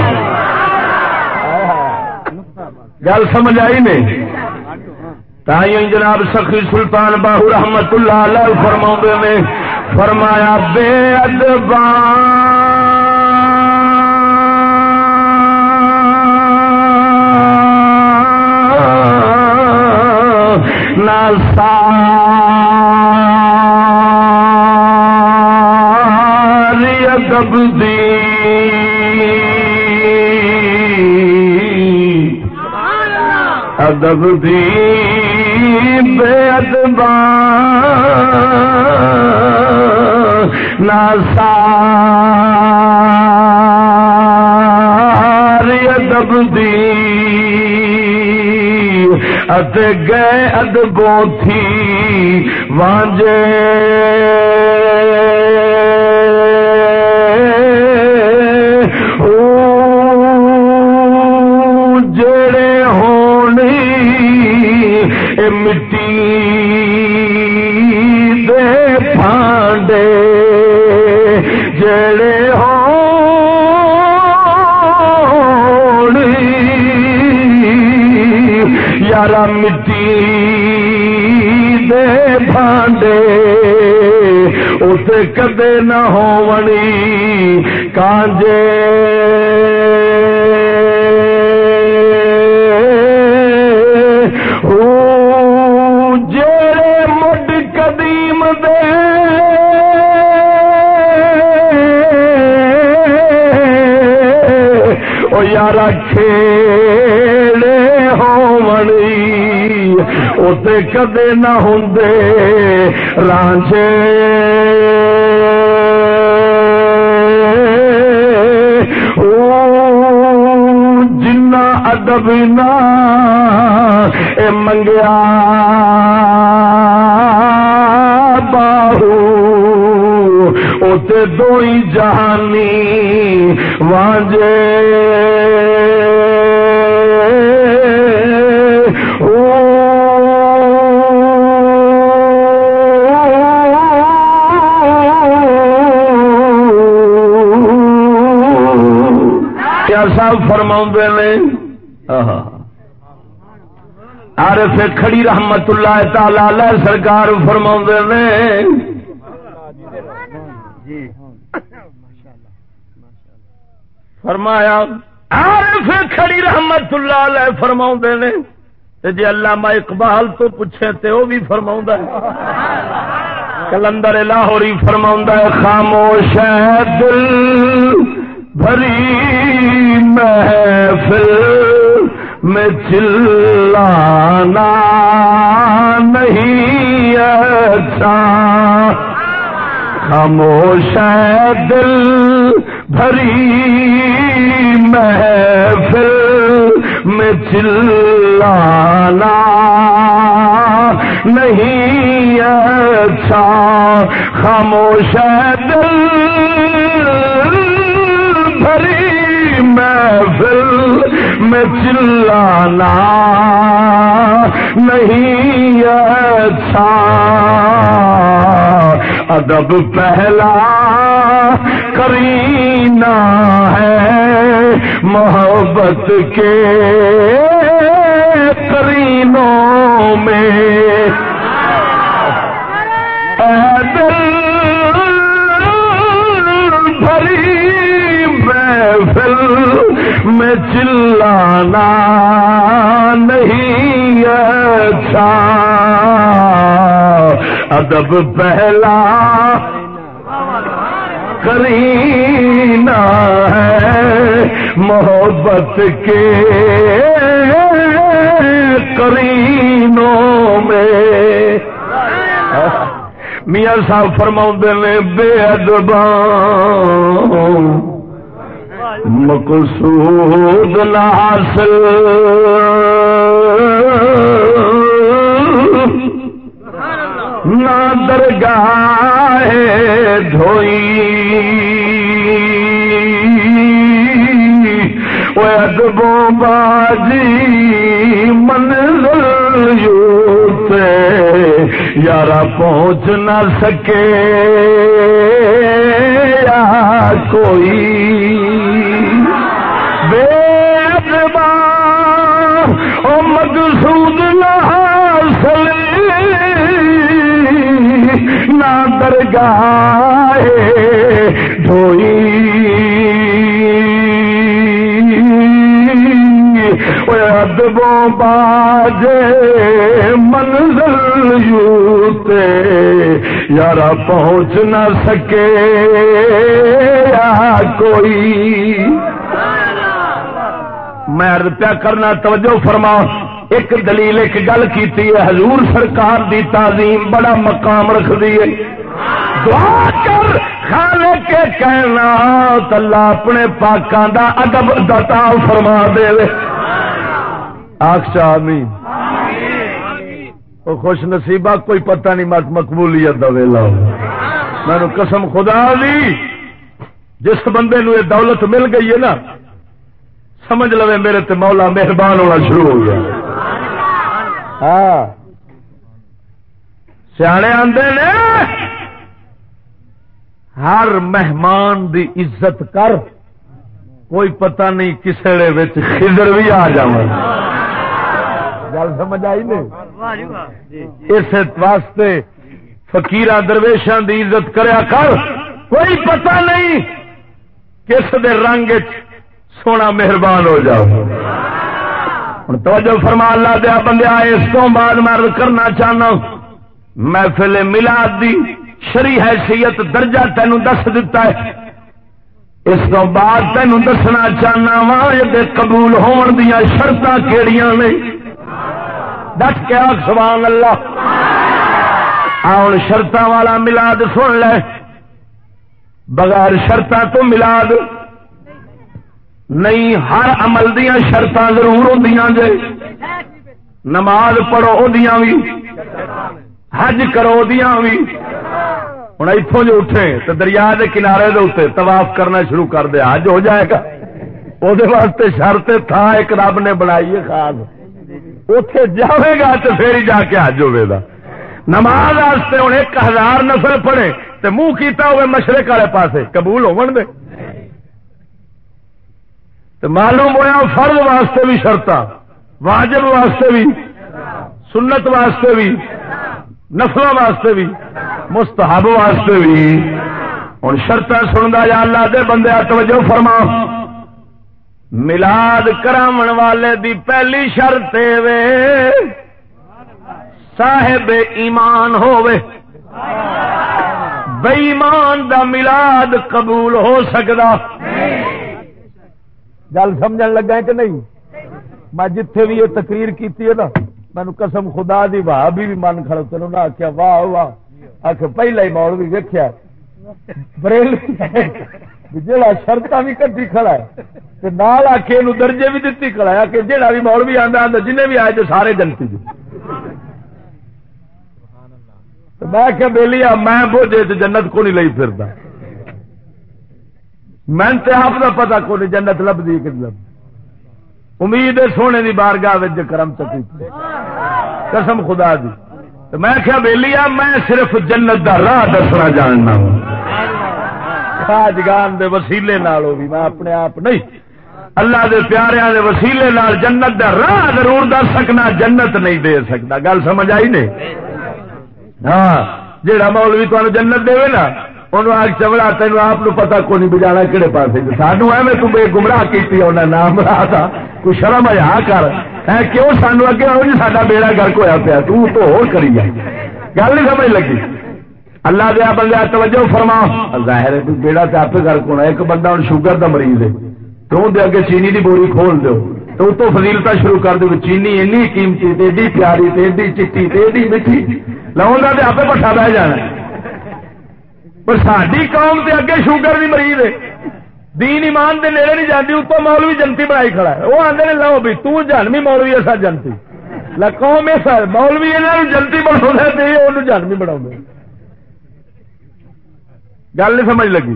گل سمجھ آئی نہیں؟ تھی جناب سخی سلطان باہو رحمت اللہ علیہ فرما نے، فرمایا، بے ادبان ادب دی ادب دی بے ادبا ناساری ادب دی گئے ادبوں تھی وانجے۔ جڑے ہونی مٹی دے پانڈے جڑے یارا مٹی دے بھانڈے اسے کدے نہ ہونی کانجے مڈ قدیم ہوتے کدے نہ ہوں رانچے او ادب اے منگیا، باہو تے دو ہی جہانی وانجے۔ صاحب فرما نے۔ سے کھڑی رحمت اللہ تعالی سرکار فرما نے۔ فرمایا ارے کھڑی رحمت اللہ علیہ فرما نے۔ جی اللہ اقبال تو پوچھے تے وہ بھی فرما کلندر لاہوری فرما خاموش ہے دل۔ بھری محفل میں چلانا نہیں اچھا۔ خاموش ہے دل بھری محفل میں چلانا نہیں اچھا۔ خاموش ہے دل محفل میں چلانا نہیں اچھا۔ ادب پہلا کرینا ہے محبت کے کرینوں میں۔ میں چلانا نہیں اچھا۔ ادب پہلا کرینا ہے محبت کے کرینوں میں۔ میاں صاحب فرما نے، بے ادبان مقصود حاصل۔ نہ درگاہ دھوئی۔ ادبو بازی منزل یوت یارا پہنچ نہ سکے۔ یا کوئی مقصود نہ حاصل، نہ درگاہ دھوئی۔ ادبوں باج منزل یوتے یار پہنچ نہ سکے یا کوئی۔ میں پیا کرنا، توجہ فرما۔ ایک دلیل، ایک گل کی حضور سرکار دی تعظیم بڑا مقام رکھ دی دعا کر خالے کے کہنا تلا اپنے پاکاں دا ادب دتا فرما دے۔ آخ چاہی خوش نصیبہ، کوئی پتہ نہیں مقبولیت دا ویلا میں قسم خدا دی، جس بندے نو یہ دولت مل گئی ہے نا سمجھ لو میرے تے مولا مہربان ہونا شروع ہو گیا۔ ہاں۔ سیانے آدھے نے، ہر مہمان دی عزت کر، کوئی پتہ نہیں کسے خضر بھی آ جا گل سمجھ آئی نہیں؟ اس واسطے فکیر درویشان دی عزت کریا کر، کوئی پتہ نہیں کس دے رنگ سونا مہربان ہو جاؤ۔ ہوں توجہ فرما اللہ دیا بندے اس کو بعد مرد کرنا چاہنا، محفل ملاد دی شری حیثیت درجہ تینوں دس دیتا ہے۔ اس کو بعد تینوں دسنا چاہنا وا یہ قبول ہون دیا شرط کیڑیاں نے۔ دس کے سبحان اللہ۔ آن شرط والا ملاد سن لے۔ بغیر شرط تو ملاد نہیں، ہر عمل دیا شرط ضرور ہوں جے۔ نماز پڑھو بھی حج کرو دیا بھی ہوں اتوں جو اٹھے تو دریا کے کنارے دے اتنے طواف کرنا شروع کر دیا حج ہو جائے گا۔ وہ واسطے شرط تھا ایک رب نے بنائی ہے خاص۔ اتے جائے گا تو پھر ہی جا کے حج ہوے گا۔ نماز واسطے ہوں ایک ہزار نفل پڑے تو منہ کیتا ہوئے مشرق والے پاسے، قبول ہو دے۔ تو معلوم ہوا فرض واسطے بھی شرط واجب واسطے بھی، سنت واسطے بھی نفل واسطے بھی، مستحب واسطے بھی۔ ہوں شرط سنتا یا اللہ دے بندے توجہ فرما۔ ملاد کرام والے دی پہلی شرط وے، صاحب ایمان ہووے۔ بے ایمان دا ملاد قبول ہو سکتا گل سمجھ لگا کہ نہیں؟ میں جتھے بھی یہ تقریر کیتی ہے نا مینو قسم خدا دی واہ بھی من کھڑا چلو نہ آخیا واہ واہ۔ آخ پہلا ہی مول بھی ویکیا بریل جہاں شرط بھی کٹی کھڑا ہے نال آ کے درجے بھی دتی کھڑا ہے کہ جہاں بھی مول بھی آتا آتا جن بھی آئے تو سارے جنتی جی۔ میں کہ بہلی میں بوجھے جنت کو نہیں لئی پھرتا میں آپ کا پتا کو نہیں جنت لب دی کہ لب امید ہے سونے دی بارگاہ کرم چکی قسم خدا دی۔ میں کیا بہلی میں صرف جنت دا راہ دسنا جاننا ہوں۔ جگان دے وسیلے نالوں بھی، میں اپنے آپ نہیں۔ اللہ دے پیاریاں دے وسیلے نال جنت دا راہ ضرور دس سکنا، جنت نہیں دے سکتا۔ گل سمجھ آئی نہیں؟ ہاں جہاں مولوی تمہیں جنت دے نا انہوں آگ چمڑا تین آپ پتا کو نہیں بجانا کہڑے پاس سانو ایویں تم گمراہ کی نام رہا تھا کوئی شرم ہا کر۔ کیوں سانو اگے آؤ جی سا بیڑا گرک ہوا پیا؟ تو تو ہو کری جائے۔ گل نہیں سمجھ لگی۔ اللہ دیا بندہ توجہ فرما۔ ظاہر ہے بیڑا تو آپ گرک ہونا ایک بندہ ہوں شوگر کا مریض ہے۔ تو دے اگے چینی دی بوری کھول دو تو اتو فضیلتا شروع کر دو چینی اینی قیمتی ایڈی پیاری ایڈی چٹی ایڈی میٹھی۔ لاؤں گا تو آپ پٹھا بہ جانا۔ پر ساری قوم سے اگے شوگر بھی مریض ہے۔ دین ایمان دے نیڑے نہیں جاتی اتو مولوی جنتی بنائی کھڑا ہے۔ وہ آدھے لو بھی تنمی مولوی ایسا جنتی۔ قوم ایسا مولوی یہاں جنتی بنا وہ جنمی بنا گل نہیں سمجھ لگی۔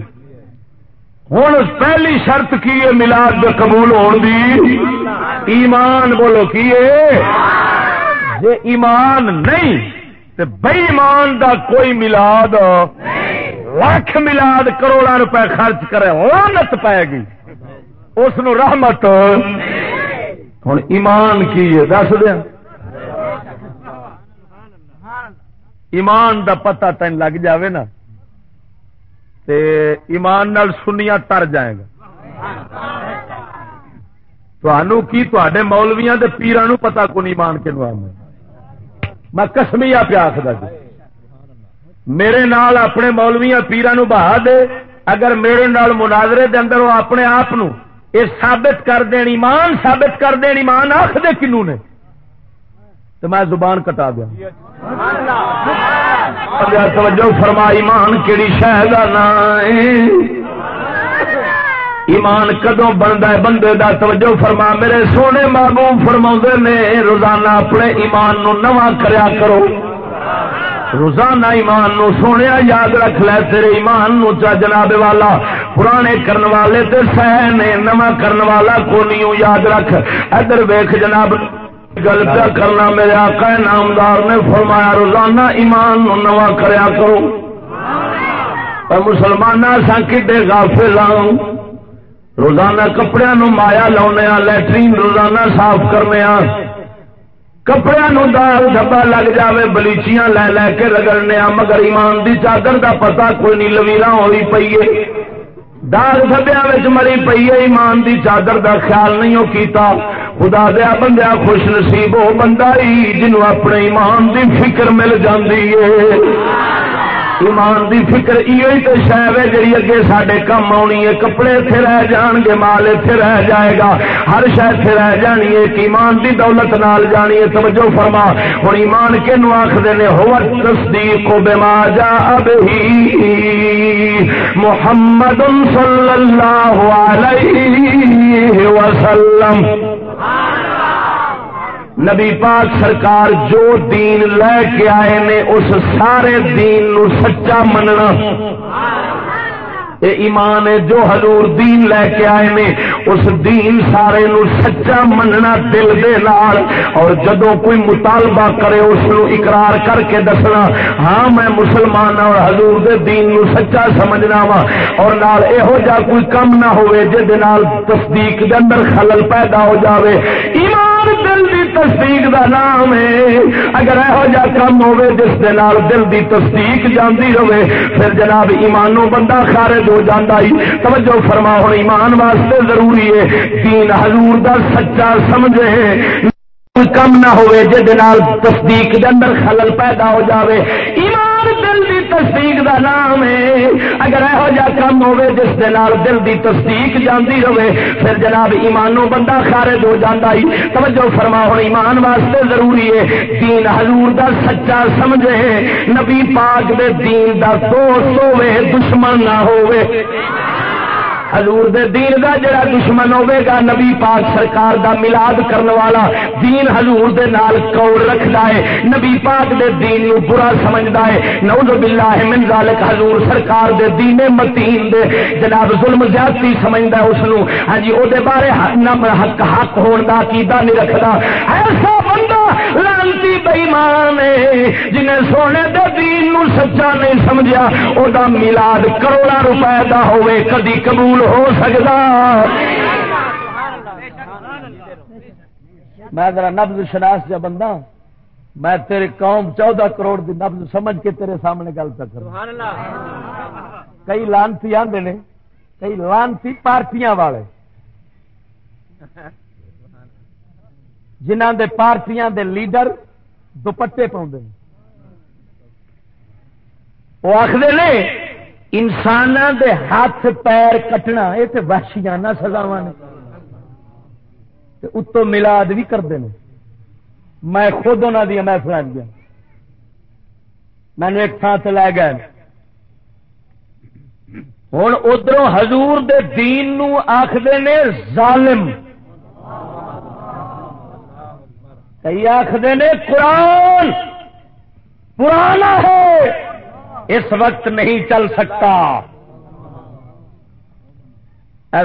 ہوں پہلی شرط کی ہے ملاد قبول ہونے ایمان بولو کی ایمان نہیں تو بے ایمان دا کوئی ملاد لاکھ ملاد کروڑا روپے خرچ کرے لانت پائے گی۔ اس رحمت۔ ہوں ایمان کی دس دیا۔ ایمان دا پتہ تین لگ جاوے نا۔ تے ایمان نال سنیا تر جائے گا۔ تو کی تے مولویا پیران پتا کو نہیں ایمان کے نام میں کسمیا پیا آخر جی۔ میرے نال اپنے مولویا پیران بہا دے، اگر میرے نال مناظرے دے اندر وہ اپنے آپ یہ ثابت کر دین، ایمان ثابت کر دین، ایمان آخ دے کنو نے، تو میں زبان کٹا دیا۔ توجہ فرما، ایمان کہڑی شہر ایمان کدو بنتا ہے؟ بندے دا توجہ فرما، میرے سونے مانگو فرما نے، روزانہ اپنے ایمان نو نواں کریا کرو روزانہ ایمان نو سونے یاد رکھ لے، تیرے ایمان نو چا جناب والا۔ پرانے کرن والے تے سہ نے، نواں کرن والا کو یاد رکھ۔ ادھر ویخ جناب، گل پیا کرنا، میرے آقا نامدار نے فرمایا، روزانہ ایمان نو نواں کریا کرو۔ پر مسلمان سا کڈے غافل ہوں۔ روزانہ کپڑے نو مایا لاؤنے لٹرین روزانہ صاف کرنے کپڑے نو دال ڈبا لگ جاوے، بلیچیاں لے لے کے رگڑنے مگر ایمان دی چادر دا پتا کوئی نہیں لویلا ہوئی پیے دال دھبیا مری پیے ہے ایمان دی چادر دا خیال نہیں ہو کیتا۔ خدا دیا بندیا خوش نصیب وہ بندہ ہی جنوں اپنے ایمان دی فکر مل جاندی ہے ایمان دی فکر یہ تو شاید ہے جی اگے سڈے کم آنی ہے۔ کپڑے اتنے رہ جان گے، مال اتنے رہ جائے گا۔ ہر شاید اتنے رہ جانی ہے۔ کہ ایمان دی دولت نال جانی ہے۔ توجہ فرما۔ ہوں ایمان کے نو آخر نے؟ ہو تصدیق بے جا اب ہی محمد صلی اللہ علیہ وسلم۔ نبی پاک سرکار جو دین لے کے آئے نے اس سارے دین نو سچا مننا۔ اے ایمان ہے جو حضور دین لے کے آئے نے، اس دین سارے نو سچا مننا دل دے لال اور جدو کوئی مطالبہ کرے اس نو اقرار کر کے دسنا ہاں میں مسلمان ہاں اور حضور دے دین نو سچا سمجھنا وا اور نال یہو جا کوئی کم نہ ہوئے جے دے نال تصدیق دے اندر خلل پیدا ہو جاوے۔ ایمان دل دی تصدیق دا نام ہے۔ اگر یہو جا کم ہوئے جس دے نال دل دی تصدیق جاندی رہے، پھر جناب ایمانوں بندہ خارج ہو جاتا ہی۔ توجہ فرما ہوں ایمان واسطے ضروری ہے۔ دین حضور دا سچا سمجھے۔ کوئی کم نہ ہوئے جہد تصدیق دے اندر خلل پیدا ہو جاوے۔ ایمان دل دی تصدیق دا نام ہے۔ اگر یہو جا کم ہوئے جس دے نال دل دی تصدیق جاندی رہے، پھر جناب ایمانوں بندہ خارج ہو جاتا ہی۔ توجہ فرما ہوں ایمان واسطے ضروری ہے۔ دین حضور دا سچا سمجھے۔ نبی پاک دے دین دا دوست ہوے دشمن نہ ہوئے حضور دے دین دا جڑا دشمن ہوے گا، نبی پاک سرکار دا ملاد کرن والا دین حضور دے نال کوڑ رکھدا ہے، نبی پاک دے دین نو برا سمجھدا ہے۔ نعوذ باللہ من ذالک حضور سرکار دے دین متین دے۔ جناب ظلم زیادتی سمجھدا ہے اس نو ہاں جی او دے بارے حق حق ہون دا عقیدہ نہیں رکھدا۔ ایسا بندہ لعنت لانتی بےمان جنہیں سونے دے دین نو سچا نہیں سمجھا او دا ملاد کروڑا روپے دا ہوئے کدی قبول ہو سکتا میں ذرا نبز شناس جا بندہ میں تیرے قوم چودہ کروڑ دی نبز سمجھ کے تیرے سامنے گل تک کئی لانتی آدھے نے کئی لانتی پارٹیاں والے۔ جنہ دے پارٹیاں دے لیڈر دوپٹے پاؤں وہ آخر نے انسان دے ہاتھ پیر کٹنا، یہ تو وحشیانہ سزاوا نے۔ اتو ملاد بھی کرتے ہیں میں خود انہوں دیا محفل گیا مینو ایک تھان سے لے گئے۔ ہوں ادھر حضور دے دین نو آخر نے ظالم کئی آخر نے، قرآن! پرانا ہے! اس وقت نہیں چل سکتا.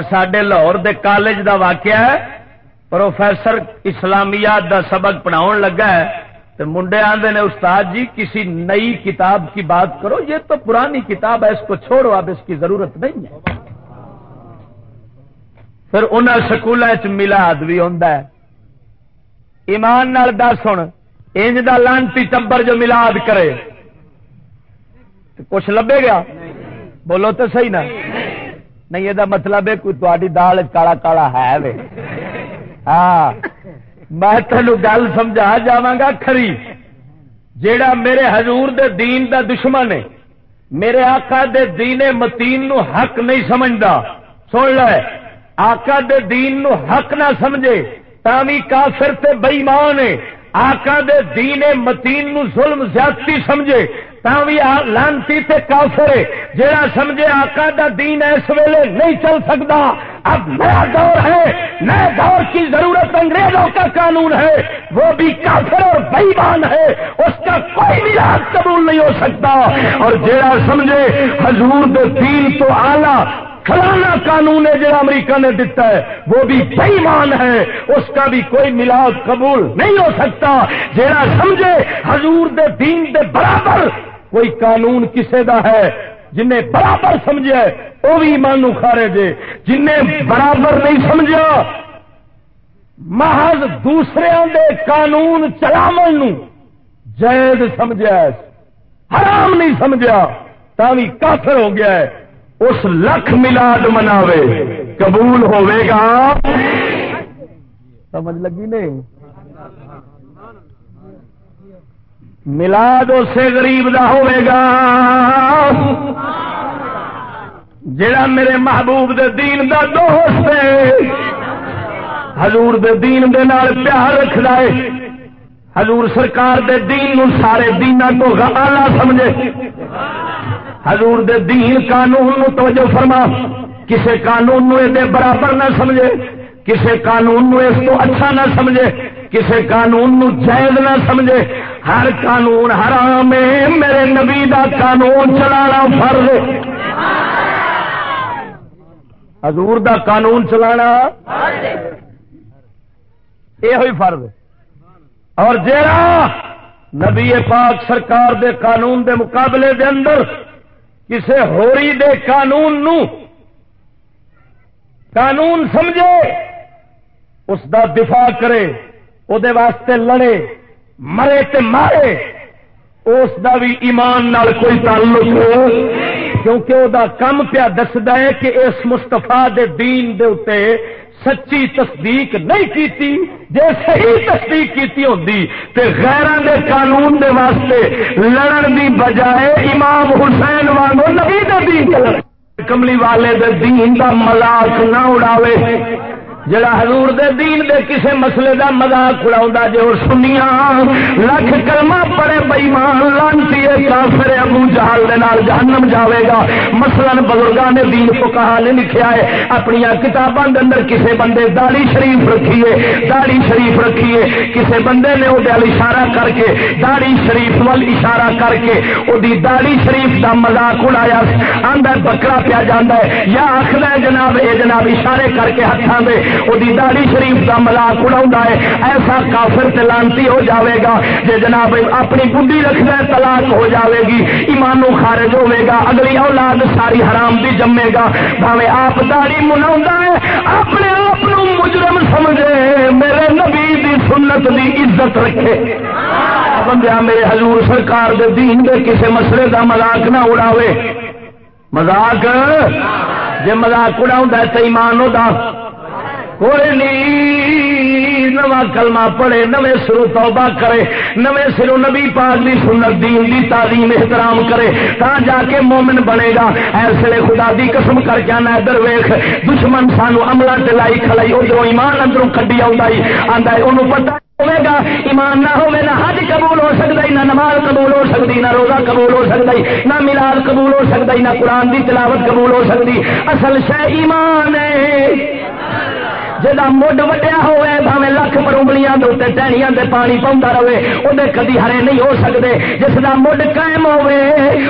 سڈے لاہور دے کالج دا واقعہ ہے، پروفیسر اسلامیات دا سبق پڑھاؤ لگا ہے تو منڈے آدھے نے، استاد جی کسی نئی کتاب کی بات کرو، یہ تو پرانی کتاب ہے، اس کو چھوڑو، اب اس کی ضرورت نہیں ہے۔ پھر ان سکول ملاد بھی ہوں ایمان نال دس ہوں انج دا لانتی ٹبر جو ملاد کرے۔ کچھ لبے گا بولو تو صحیح نا۔ نہیں، یہ مطلب ہے کوئی تاری دال کالا کالا ہے وے۔ ہاں میں تینوں گل سمجھا جا کھری۔ جیڑا میرے حضور دے دین دا دشمن ہے، میرے آقا دے دین متین نو حق نہیں سمجھتا سن لے، آقا دے دین نو حق نہ سمجھے۔ تاوی کافر تے بئیمان آقا دے دین متین نو ظلم زیادتی سمجھے۔ لانتی تے کافر جہاں سمجھے آقا دا دین اس ویلے نہیں چل سکتا اب نیا دور ہے۔ نئے دور کی ضرورت انگریزوں کا قانون ہے۔ وہ بھی کافر اور بےمان ہے۔ اس کا کوئی بھی قبول نہیں ہو سکتا۔ اور جہاں سمجھے حضور دے دین تو آلہ فلانا قانون ہے جو امریکہ نے دیتا ہے، وہ بھی بےمان ہے۔ اس کا بھی کوئی ملاد قبول نہیں ہو سکتا۔ جہاں سمجھے، حضور دے دین دے برابر کوئی قانون کسے دا ہے جن برابر سمجھا وہ بھی مانو کھارے دے جن برابر نہیں سمجھا، محض دوسرے دے قانون چلاو جائز سمجھا حرام نہیں سمجھا تھی کافر ہو گیا ہے۔ اس لکھ ملاد مناوے، قبول ہوے گا؟ سمجھ لگی نہیں؟ ملاد اسے غریب دا ہوئے گا۔ جڑا میرے محبوب دے دین دا دوست ہے، حضور دے دین دے نال پیار رکھ ہے، حضور سرکار دے دین نو سارے دینا تو آلہ سمجھے۔ حضور دے دین قانون نو توجہ فرما۔ کسے قانون نو دے برابر نہ سمجھے، کسے قانون نو اس تو اچھا نہ سمجھے، کسے قانون نو جائز نہ سمجھے۔ ہر قانون حرام ہے، میرے نبی دا قانون چلانا فرض حضور دا قانون چلانا یہ ہوئی فرض اور جیرا نبی پاک سرکار دے قانون دے مقابلے دے اندر کسے ہوری دے قانون نو قانون سمجھے، اس دا دفاع کرے، او دے واسطے لڑے، مرے تے مارے، اس دا بھی ایمان نال کوئی تعلق ہو کیونکہ او دا کم پیا دسدا ہے کہ اس مستفا دے دین دے اتے سچی تصدیق نہیں کیتی جی صحیح تصدیق کیتی ہوندی، تے غیران دے قانون دے واسطے لڑن دی بجائے امام حسین وانگو نبی دے دین کملی والے دے دین دا ملاک نہ اڑاوے۔ جڑا حضور دے دین دے کسے مسئلے دا مذاق اڑا جے اور سنیا لکھ کلمہ پڑے بئیمان، لانتی کافر ابو جہال دے نال جہنم جاوے گا۔ مثلا بزرگان نے دین کو کہا نے لکھیا ہے اپنی کتاباں دے اندر کسے بندے داڑھی شریف رکھیے، داڑھی شریف رکھیے۔ کسے بندے نے او دے اشارہ کر کے، داڑھی شریف ول اشارہ کر کے او دی داڑھی شریف دا مذاق اڑایا۔ اندر بکرا پیا جاندا ہے۔ یا آکھدا جناب، اے جناب، اشارے کر کے ہتھاں دے وہ داڑی شریف کا ملاق اڑا ہے ایسا کافر تلانتی ہو جاوے گا جی جناب اپنی بڈی رکھنا طلاق ہو جاوے گی ایمانو خارج ہوے گا اگلی اولاد ساری حرام بھی جمے گا بھاوے آپ داڑی منا ہے اپنے آپ مجرم سمجھے میرے نبی دی سنت دی عزت رکھے بندیا میرے حضور سرکار دے دین دے کسے مسئلے دا مذاق نہ اڑاوے مذاق جی مذاق اڑاؤں تو ایمان ہوتا نواں کلمہ پڑھے، نویں سرو توبہ کرے، نویں سرو نبی پاک دی سنت، دین دی تعلیم احترام کرے تا جا کے مومن بنے گا۔ ایسے خدا دی قسم کر کے آنا ادھر ویخ دشمن سانو عملہ چلائی کھلائی ادھر ایمان اندروں کڈی آئی آتا ہے انہوں پتا گا، ایمان نہ ہوے نہ حج قبول ہو سکتا ہی نہ نماز قبول ہو سکتی نہ روزہ قبول ہو سکتا ہی نہ ملاد قبول ہو سکتا ہی نہ قرآن کی تلاوت قبول ہو سکتی اصل شہ ایمان ہے جا مڈ وڈیا ہوئے بھاوے لکھ مرونگلیاں دے ٹہنیاں دے پانی پاؤں رہے وہ کدی ہرے نہیں ہو سکتے جس کا مڈ قائم ہوے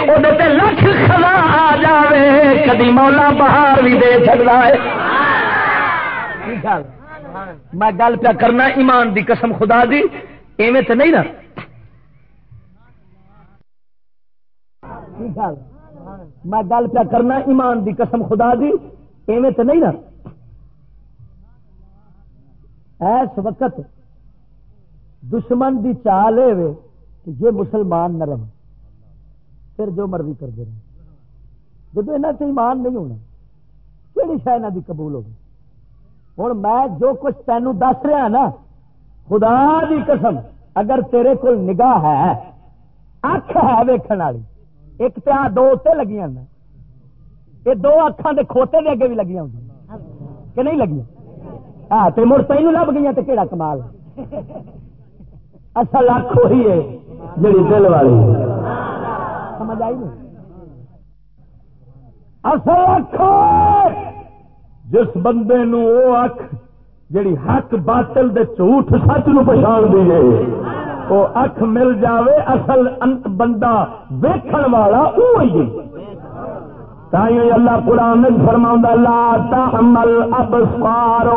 وہ لکھ خلا آ جائے کدی مولا بہار بھی دے سکتا ہے۔ میں گل پیا کرنا ایمان دی قسم خدا دی ایویں تو نہیں نا؟ میں گل پیا کرنا ایمان دی قسم خدا دی ایویں تو نہیں نا؟ ایس وقت دشمن دی چال ہے کہ یہ مسلمان نہ پھر جو مرضی کر دے جب یہاں سے ایمان نہیں ہونا کہڑی شاید دی قبول ہوگی؟ ہوں میں جو کچھ تینوں دس رہا نا، خدا دی قسم، اگر تیرے کو نگاہ ہے، اکھ ہے ویکن والی، ایک تو آ دو لگی یہ دو اکھان کے کھوتے دے اگے بھی لگی کہ نہیں لگی ہاں تو مڑ تین لب گئی تو کہڑا کمال؟ اصل اک وہی ہے جی دل والی سمجھ آئی نہیں؟ اصل اک جس بندے نو وہ اک جڑی حق باطل دے جھوٹ سچ نو پچھان دی ہے، وہ اکھ مل جاوے اصل انت بندہ ویکھن والا تائیں اللہ قرآن فرما لا تعمل ابصار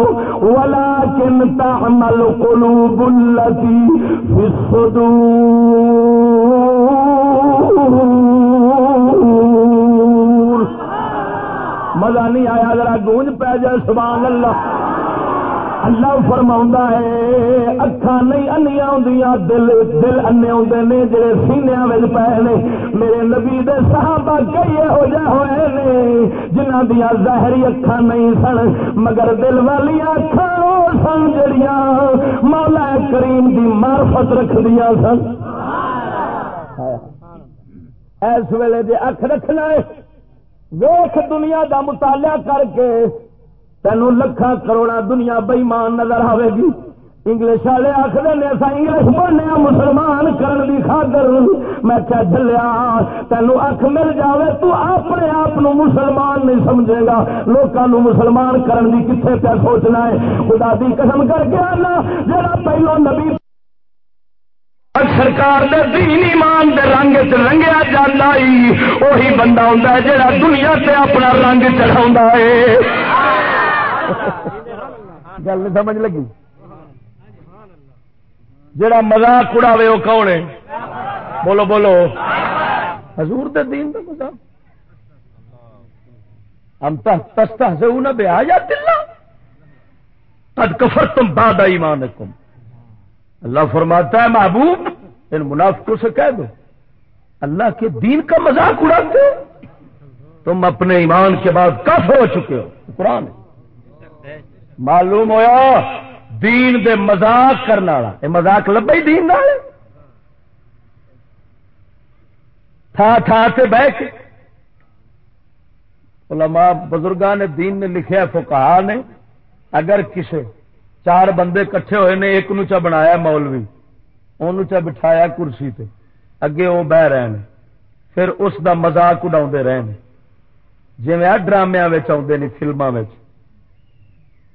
ولكن تعمل قلوب التي في الصدور۔ مزہ نہیں آیا، ذرا گونج پہ جائے، سبحان اللہ۔ اللہ فرما ہے اکھان نہیں انیا ہوں دل دل انے آتے نے جڑے سینیا پے نے۔ میرے نبی دے صحابہ کئی ہو جا ہوئے نے جنہ دیا ظاہری اکھان نہیں سن، مگر دل والی اکھان سن جڑیاں مولا کریم دی معرفت رکھ دیا سن۔ اس ویلے جی اکھ رکھنا ویخ دنیا دا مطالعہ کر کے تینوں لکھان کروڑا دنیا بئیمان نظر آئے گی انگلش والے آخر نے اصا انگلش پڑھنے مسلمان کرن دی خاطر۔ میں کیا چلیا تینوں اکھ مل جاوے، تو اپنے آپ مسلمان نہیں سمجھے گا۔ لوگوں مسلمان کرن دی کتنے پہ سوچنا ہے؟ خدا دی قسم کر کے آنا جا پہلو نبی سرکار دے دین ایمان دے رنگ چ رنگیا جانا وہی بندہ ہوں جا دنیا تے اپنا رنگ چڑھا ہے۔ گل سمجھ لگی؟ جڑا مزاق اڑاوے وہ کون ہے؟ بولو بولو۔ حضور دے دین دا مزاق ہم تستا سے نہ بے آیا دلہ قد کفر تم باد ایمانکم۔ اللہ فرماتا ہے، محبوب، ان منافقوں سے کہہ دو۔ اللہ کے دین کا مذاق اڑاتے تم اپنے ایمان کے بعد کف ہو چکے ہو۔ قرآن ہے۔ معلوم ہوا دین دے مزاق کرنے والا. یہ مزاق لبا ہی دین تھا تھا سے بہ کے. علماء بزرگان نے دین نے لکھیا فکا نے. اگر کسے چار بندے کٹھے ہوئے نے، ایک نو چا بنایا مولوی ان چا بٹھایا کرسی تے. اگے وہ بہ رہے ہیں پھر اس دا مزاق اڈا رہے ہیں جی ڈرامیا آدھے فلموں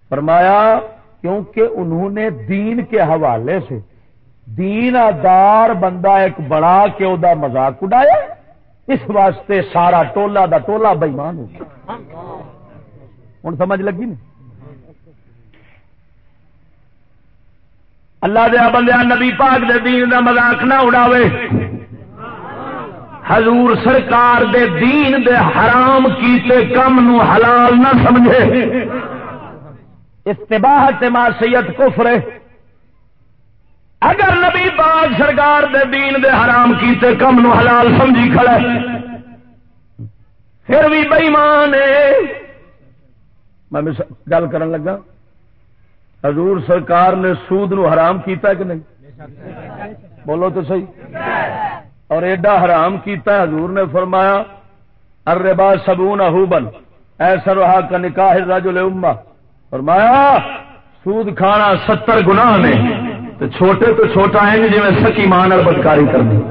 فرمایا، کیونکہ انہوں نے دین کے حوالے سے دین دار بندہ ایک بڑا کے وہ مزاق اڈایا اس واسطے سارا ٹولا دا ٹولا بےمان ہو گیا۔ ہوں سمجھ لگی نا اللہ دیا بندیا، نبی پاک دے دین دا مزاق نہ اڑاوے۔ حضور سرکار دے دین دے حرام کیتے کم نو حلال نہ سمجھے۔ استباہت معصیت کفر اگر نبی پاک سرکار دے دین دے حرام کیتے کم نو حلال سمجھی کھڑا پھر بھی بئیمان میں گل کرن لگا، حضور سرکار نے سود نو حرام کیتا کہ نہیں؟ بولو تو صحیح۔ اور ایڈا حرام کیتا حضور نے فرمایا اربا سبون اہوبن ایسا رہا کا نکاح رجل امہ فرمایا، سود کھانا ستر گنا نے تو چھوٹے تو چھوٹا ہے جی میں سکی مان اور بدکاری کرنی۔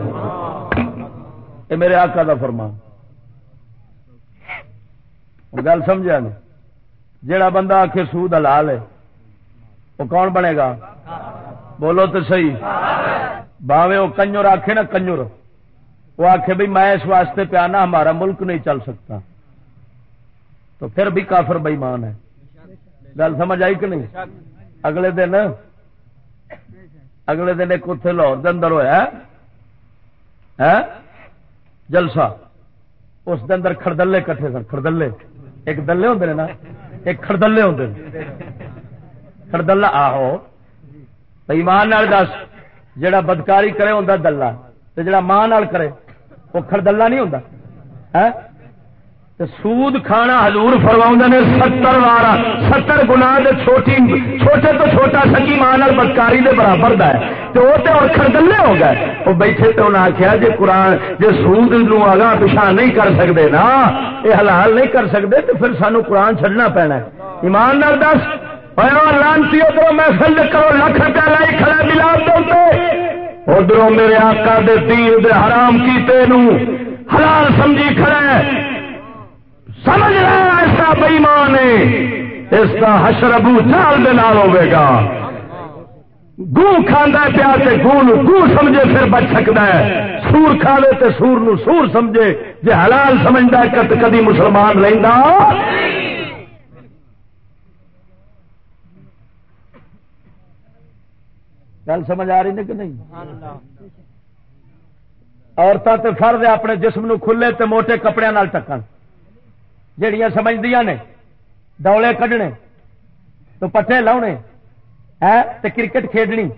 یہ میرے آقا کا فرمان۔ گل سمجھا نہیں۔ جڑا بندہ آخ سود حلال ہے وہ کون بنے گا؟ بولو تو صحیح۔ باوے وہ کنجر آخے نا کنجر۔ وہ آخے بھائی میں اس واسطے پیانا، ہمارا ملک نہیں چل سکتا۔ تو پھر بھی کافر بےمان ہے۔ گل سمجھ آئی کہ نہیں؟ اگلے دن اگلے دن ایک اتنے لاہور اندر ہوا جلسہ۔ اس دے اندر خردلے کٹھے سن خردلے ایک دلے ہوں نا، ایک خردلے ہوں خردلہ آہو۔ ایمان دس، جڑا بدکاری کرے ہوں دلہ جڑا ماں کرے، وہ خردلہ نہیں ہوں سود کھانا حضور فرما نے ستر وار۔ ستر گنا چھوٹی چھوٹے تو چھوٹا سکی ماں بدکاری دے برابر دا ہے۔ تو وہ تو اور خردلے ہو گئے۔ وہ بیٹھے تو انہیں آخیا جی قرآن جی سود نو آگاہ پچھا نہیں کر سکتے نا یہ حلال نہیں کر سکتے تو پھر سانو قرآن چڈنا پینا ہے۔ ایمان نال دس۔ لانتی ادھر محفل کرو لکھ روپیہ لائی کھڑا ملاد دے ادھر میرے آقا دے تیر دے حرام کیتے نو حلال سمجھی کھڑا سمجھ رہا ایسا بئیمان ہے؟ اس کا حشر ابو چال دے نال ہوے گا۔ گو کھانا پیا تے گو نو گو سمجھے پھر بچ سکتا ہے۔ سور کھا لے تے سور نو سور سمجھے۔ جے حلال سمجھتا ہے کت کدی مسلمان لینا گل سمجھ آ رہی نے کہ نہیں؟ عورتوں تے فرض ہے اپنے جسم نو کھلے تے موٹے کپڑے ٹکن۔ جہیا سمجھدیا نے ڈولے کڈنے تو پٹھے لاؤنے ہے کرکٹ کھیڈنی۔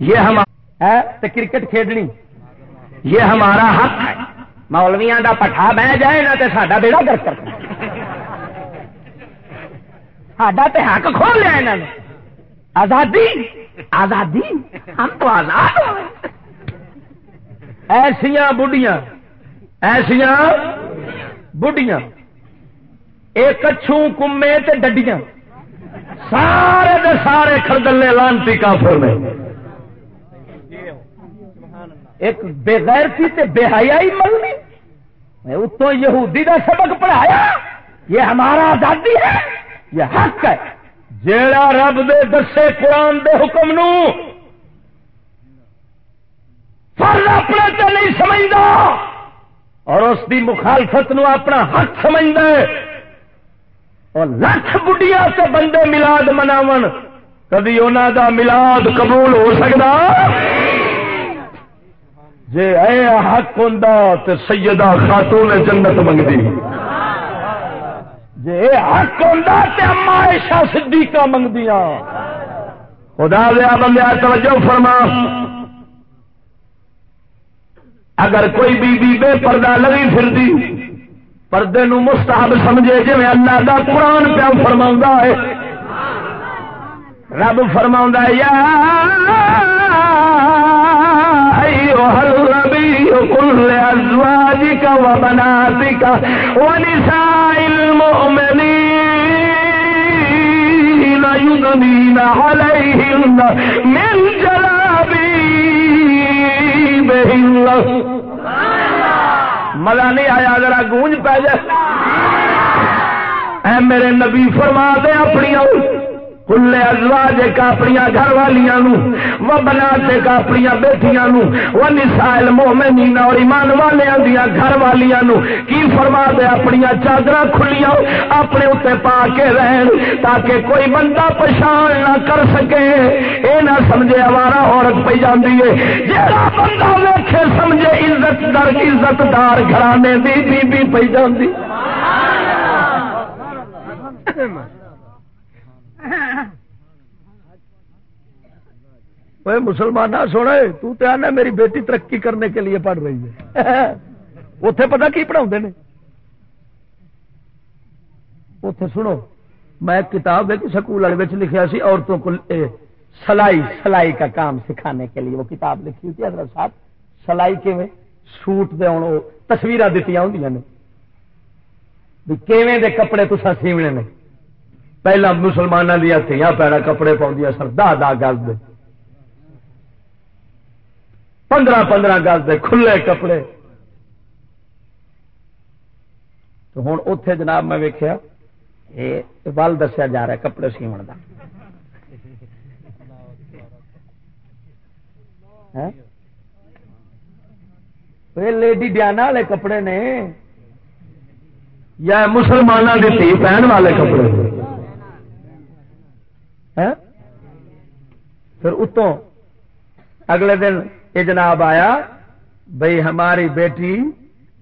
یہ ہم ہے کرکٹ کھیڈنی۔ یہ ہمارا حق ہے۔ مولویا کا پٹھا بہ جائے نا تو سڈا بیڑا گرک کر سڈا تو حق کھول لیا انہوں نے۔ آزادی آزادی، ہم تو آزاد ایسیا بڑھیاں ایسیا بڑھیاں یہ کچھو کمے تے ڈڈیاں۔ سارے دے سارے خردلے لانتی کافر نے۔ ایک بے غیرتی تے بے حیائی ملنی۔ میں اتوں یہودی دا سبق پڑھایا۔ یہ ہمارا آزادی ہے۔ یہ حق ہے۔ جیڑا رب دے دسے قرآن دے حکم نو فرض اپنے تے نہیں سمجھتا اور اس دی مخالفت نو اپنا حق سمجھتا ہے۔ اور لکھ بڑھیا سے بندے ملاد مناو کدی انہوں دا ملاد قبول ہو سکتا جی اے حق ہوں تو سیدہ خاتون جنت منگتی جی حق ہوں تو اما ایشا صدیقہ منگدیا خدا دیا بندہ توجہ فرما۔ اگر کوئی بی بی بے پردہ لگی پھرتی پردے نو مستحب سمجھے جی اللہ دا قرآن پیا فرما ہے۔ رب فرما یا قل لأزواجك وبناتك ونساء المؤمنين يدنين عليهن من جلابيبهن۔ مزہ نہیں آیا ذرا گونج پی جائے اے میرے نبی فرما دے اپنی کلے ازواج کا اپنی گھر والیاں وہ بنا سے کا اپنی بیٹیاں وہ نسائل مومنین اور ایمان والے دیا گھر والیاں کی فرما دے اپنی چادر کھلیاں اپنے اتنے پا کے رہن تاکہ کوئی بندہ پچھان نہ کر سکے۔ اے نہ سمجھے ہمارا عورت پہ جاندی ہے۔ جہاں بندہ ویکھے سمجھے عزت در عزت دار گھرانے دی بی بی پہ جاندی وہ مسلمان سونا تو تے آنا میری بیٹی ترقی کرنے کے لیے پڑھ رہی ہے۔ اتے پتا کی پڑھا نے؟ اتے سنو، میں کتاب ایک جی سکول والے لکھا سی، عورتوں کو سلائی سلائی کا کام سکھانے کے لیے۔ وہ کتاب لکھی تھی حضرت صاحب۔ سلائی کے میں سوٹ دے تصویر دیتی ہوں نے۔ کیویں دے کپڑے تو سیونے نے؟ پہلا مسلمانوں دیا تھیا پیڑا کپڑے پاؤں سر دہ دہ گز دے۔ پندرہ پندرہ گز دے کھلے کپڑے۔ تو ہوں اتے جناب میں ویکیا یہ بل دسیا جا رہا ہے کپڑے سیون کا ہاں؟ لیڈی ڈیانا والے کپڑے نے، یا مسلمانوں کے تھی پہن والے کپڑے ہاں؟ پھر اتوں اگلے دن یہ جناب آیا بھائی ہماری بیٹی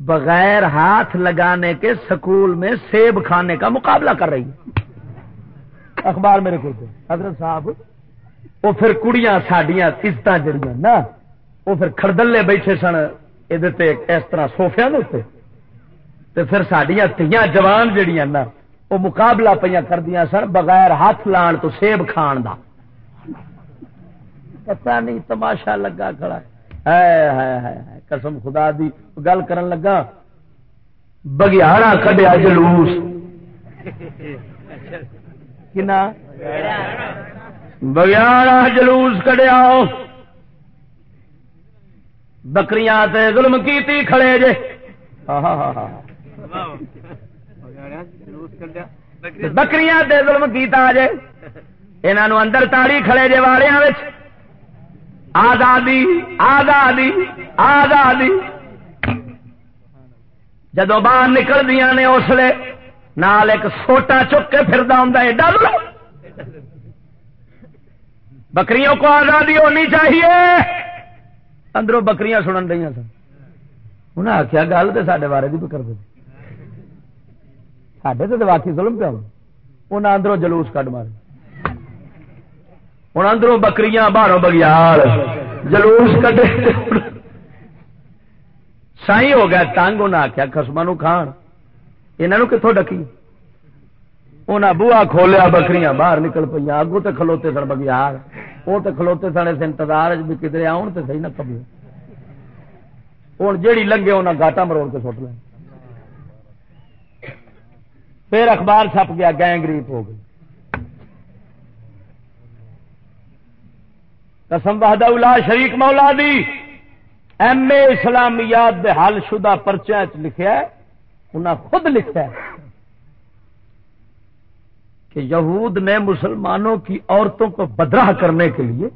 بغیر ہاتھ لگانے کے سکول میں سیب کھانے کا مقابلہ کر رہی ہے۔ اخبار میرے کو حضرت صاحب، وہ پھر کڑیاں ساڈیاں عزت جڑیاں نا، وہ پھر کھردلے بیٹھے سن یہ اس طرح سوفیا پھر سڈیا تیاں جوان جڑیاں نا، وہ مقابلہ پہ کردیا سن بغیر ہاتھ لان تو سیب کھان دا۔ پتا نہیں تماشا لگا کھڑا ہے۔ قسم خدا دی گل کرن لگا۔ بگیارا کڈیا جلوس۔ کنا؟ بگیارا جلوس کڈیا۔ بکریاں تے ظلم کیتی کھڑے جے۔ بکریاں تے ظلم کیتا جے۔ انہوں اندر تاڑی کھڑے جے والیاں آزادی آزادی آزادی۔ جدو باہر نکل دیا نے اسلے نال ایک سوٹا چک کے پھر ہوں ڈر بکریوں کو آزادی ہونی چاہیے۔ اندروں بکریاں سنن رہی سن۔ انہیں آخیا گل تو سارے بارے بھی کر۔ دے سڈے تو واقعی ظلم پہ انہیں اندروں جلوس کٹ مارے۔ ہوں اندروں بکریاں باہروں بگیال جلوس کٹے سائی ہو گیا تنگ انہیں آخیا خسما نو کھان یہ کتوں ڈکی انہیں بوا کھولیا بکریاں باہر نکل پہ اگو تو کھلوتے سن بگیار وہ تو کھلوتے سن اس انتظار بھی کدھر آن تو صحیح نہ کبھی ہوں جیڑی لنگے انہیں گاٹا مروڑ کے سٹ لیں پھر اخبار چھپ گیا گینگ ریپ ہو گئی قسم وحدہ الا شریک مولا دی۔ ایم اے اسلامیات دے حل شدہ پرچہ لکھا ہے انہیں خود لکھا ہے کہ یہود نے مسلمانوں کی عورتوں کو بدراہ کرنے کے لیے،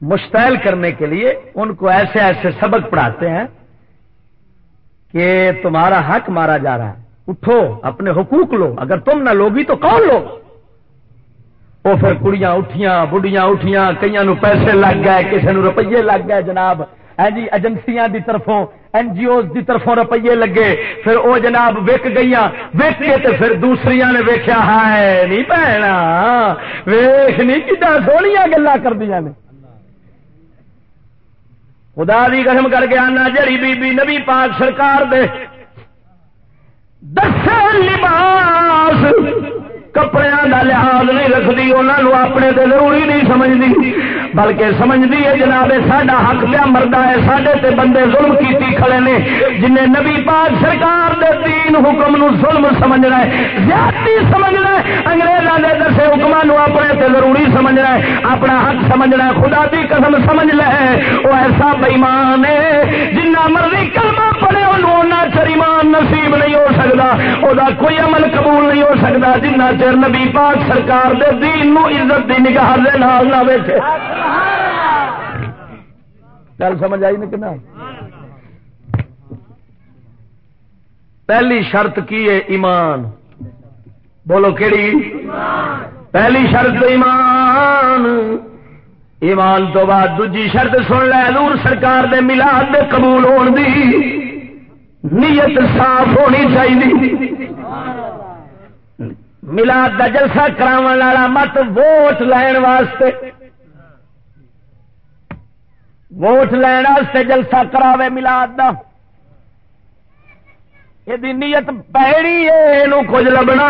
مشتعل کرنے کے لیے ان کو ایسے ایسے سبق پڑھاتے ہیں کہ تمہارا حق مارا جا رہا ہے۔ اٹھو، اپنے حقوق لو۔ اگر تم نہ لوگی تو کون لو وہ پھر کڑیاں اٹھیاں بڑھیاں اٹھیاں کئی نو پیسے لگ گئے کسی نو روپیے لگ گئے جناب۔ جی ایجنسیاں دی طرفوں این جی اوز دی طرفوں روپیے لگے۔ پھر او جناب وک گئی وک کے تے پھر دوسری نے ویکیا ہے نہیں پینا ویخ نہیں کتا سویا گلا کر دیا نے۔ خدا دی قسم کر کے آنا، جڑی بی بی نبی پاک سرکار دے دس لباس کپڑے کا لحاظ نہیں رکھتی انہوں اپنے تے ضروری نہیں سمجھتی بلکہ سمجھتی ہے جناب، ساڈا حق پیا مرد ہے سڈے تے بندے ظلم کیتی کھڑے نے۔ جنہیں نبی پاک سرکار دے تین حکم نو ظلم سمجھنا ہے، زیادتی سمجھنا ہے انگریزوں کے دسے حکموں اپنے تے ضروری سمجھنا ہے۔ اپنا حق سمجھنا ہے، خدا دی قسم سمجھ لے۔ وہ ایسا بےمان ہے، جنہ مرضی کلمہ پڑے انہوں چر ایمان نصیب نہیں ہو سکتا وہ کوئی عمل قبول نہیں ہو سکتا جنہ چر نبی پاک سرکار دے دین نو عزت دی نگاہ دے نال نہ ویکھے۔ گل سمجھ آئی نہیں کنا پہلی شرط کی ہے ایمان؟ بولو کیڑی؟ پہلی شرط ایمان۔ ایمان تو بعد دجی شرط سن لے نور سرکار دے ملاد دے قبول ہون دی۔ نیت صاف ہونی چاہیے ملاد کا جلسہ کرا والا مت ووٹ لین واسطے. ووٹ لین واسطے جلسہ کراوے ملاد دا. یہ نیت پیڑی ہے یہ کچھ لبنا.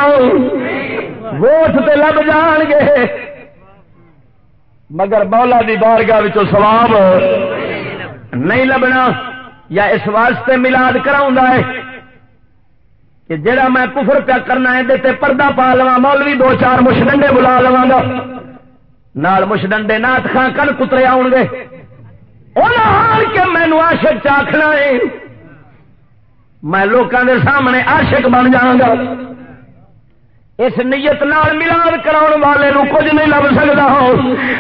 ووٹ تے لب جان گے. مگر مولا دی بارگاہ سواب نہیں لبنا یا اس واسطے ملاد کرا ہے۔ کہ جڑا میں کفر پیا کرنا ہے پردہ پا لوا مولوی دو چار مشڈنڈے بلا لوا گا۔ نال مشڈنڈے نات خان کن کترے آؤ گے؟ کہ مینو آشک چاخنا ہے۔ میں لوگوں کے سامنے آشک بن جاگا اس نیت نال ملاد کراؤ والے نو کچھ نہیں لب سکتا ہو۔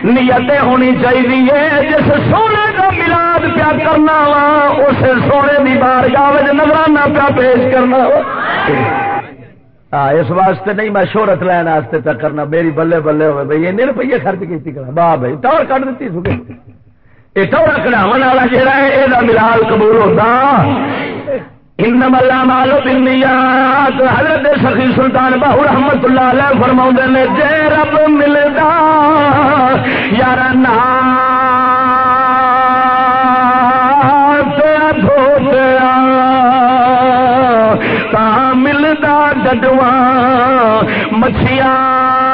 نیت ہونی چاہیے جس سونے کا ملاد پیا کرنا وا، اس سونے کی بار گاہ نظرانہ پیا پیش کرنا اس واسطے نہیں میں شہرت لین واسطے پیا کرنا۔ میری بلے بلے ہوئے بھائی این روپیے خرچ کی کرنا واہ بھائی ٹور کٹ دیتی سکے۔ یہ ٹور کڑاو والا جہاں ہے یہ ملال قبول ہوتا۔ انما الاعمال بالنیات حضرت سخی سلطان باہو رحمت اللہ علیہ فرماؤں نے، جے رب ملدا یار نا ملدا ڈڈواں مچھیاں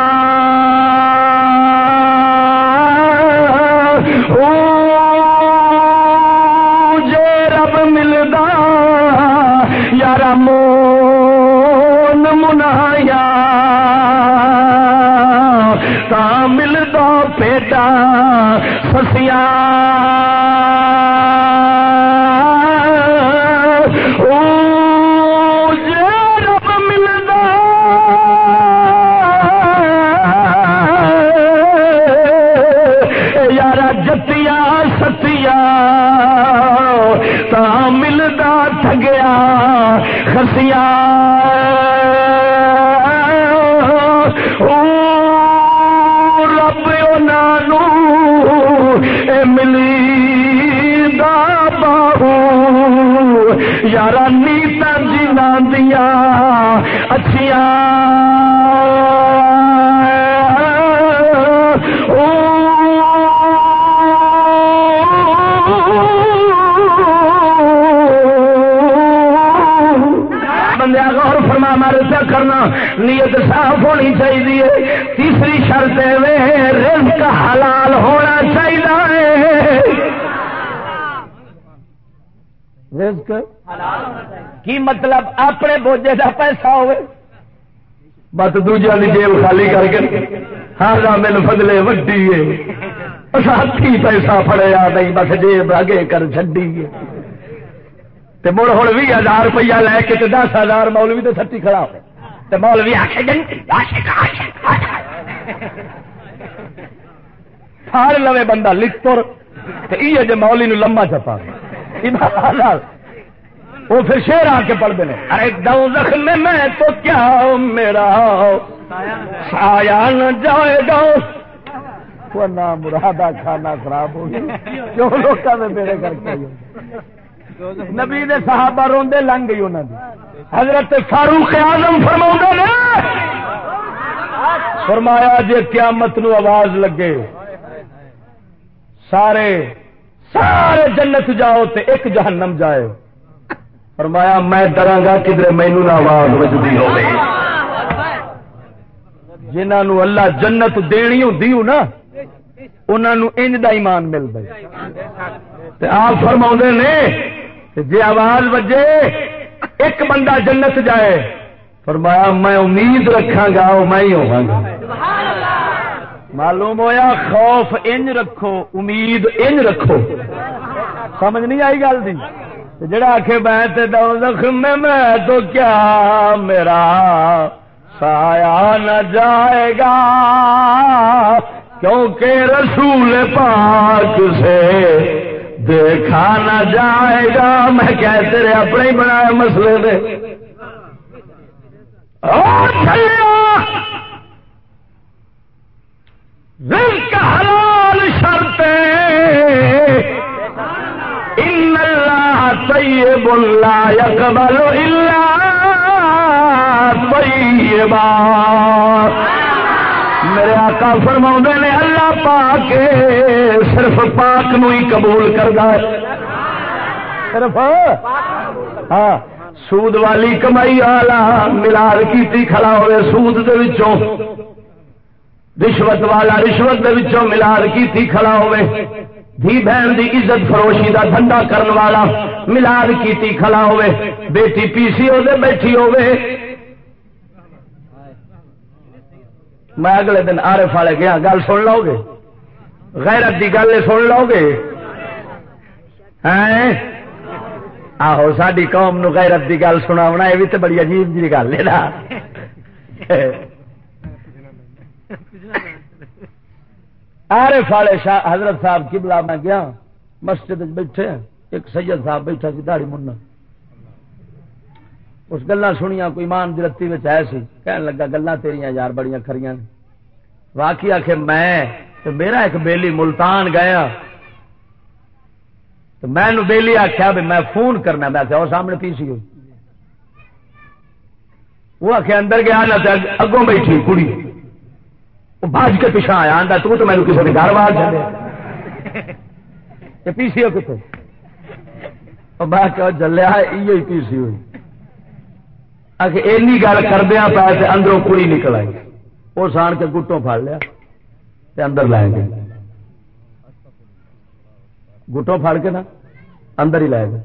yeah نیت صاف ہونی چاہیے۔ تیسری شرط رزق حلال ہونا چاہیے۔ رزق کی مطلب؟ اپنے بوجھے کا پیسہ ہوئے۔ بس دوجا کی جیب خالی کر کے ہاں مل فضلے وڈی ہے۔ ہاتھی پیسہ فڑیا نہیں، بس جیب اگے کر چڈی مڑ ہوں بھی ہزار روپیہ لے کے دس ہزار مولوی تو سچی کھڑا ہو۔ مولوی آ سار لو بندہ لکھ تر یہ مولی نو لما چپا وہ پھر شیر آ کے پڑھتے ہیں۔ ارے دو زخم میں تو کیا میرا؟ سایا نہ جائے گا۔ نہ مرادہ کھانا خراب ہو گیا۔ جو لوگ میرے گھر کے نبی دے صحابہ روندے لنگ گئی انہوں نے حضرت فاروق اعظم فرما نے فرمایا جی قیامت نو آواز لگے سارے سارے جنت جاؤ تے ایک جہنم جائے۔ فرمایا، میں ڈرا گا کدھر مینو نہ آواز بجتی ہو جنہوں اللہ جنت دینی ہوں نا انہوں انج دا ایمان مل گئی آپ فرما نے جی آواز بجے ایک بندہ جنت جائے۔ فرمایا، میں امید رکھا گا وہ میں ہی ہوا گا معلوم ہویا، خوف انج رکھو، امید انج رکھو۔ سمجھ نہیں آئی گل دی؟ جڑا آخ میں دو زخم میں تو کیا میرا سایہ نہ جائے گا؟ کیونکہ رسول پاک سے دیکھا نہ جائے گا۔ میں کہتے رہے اپنے ہی بنایا مسئلے میں حلال شرط ان اللہ طیب لا يقبل الا طیبا۔ میرے آقا فرما نے، اللہ پاک صرف پاک نو ہی قبول کرتا ہے۔ صرف؟ ہاں۔ سود والی کمائی والا ملال کی کھڑا ہوئے سود دے وچوں۔ رشوت والا رشوت دے وچوں ملال کی کھڑا ہوئے۔ دھی بہن دی عزت فروشی دا دھندا کرن والا ملال کی کھڑا ہوئے، بیٹی پی سی او دے بیٹھی ہوئے۔ میں اگلے دن آرے فالے گیا، گل سن لو گے؟ غیرت دی گل سن لو گے؟ آہو ساری قوم نو غیرت دی گل سنا یہ بھی تو بڑی عجیب جی گل ہے نا۔ آرے فالے شاہ حضرت صاحب کی بلا میں گیا، مسجد بیٹھے، ایک سید صاحب بیٹھا سی داڑی منا۔ اس گلا سنیا کوئی مان درتی ہے سی کہنے لگا گلا تیریا یار بڑی کھڑی نے۔ واقعی آخ میں میرا ایک بیلی ملتان گیا۔ تو میں بیلی آخیا بھی میں فون کرنا، میں آخیا وہ سامنے پی سی ہوئی۔ وہ آخیا اندر گیا، نہ اگوں بیٹھی کڑی۔ وہ باج کے پیچھا آیا آدھا تو تو مینو کسی نے گھر بار چلے پی سی ہو کتنے میں جلیا یہ پی سی ہوئی۔ این گل کردیا پائے اندروں کڑی نکل آئی۔ وہ سان کے گٹوں پڑ لیا اندر لائے گئے۔ گٹوں پھڑ کے نا، اندر ہی لائے گئے۔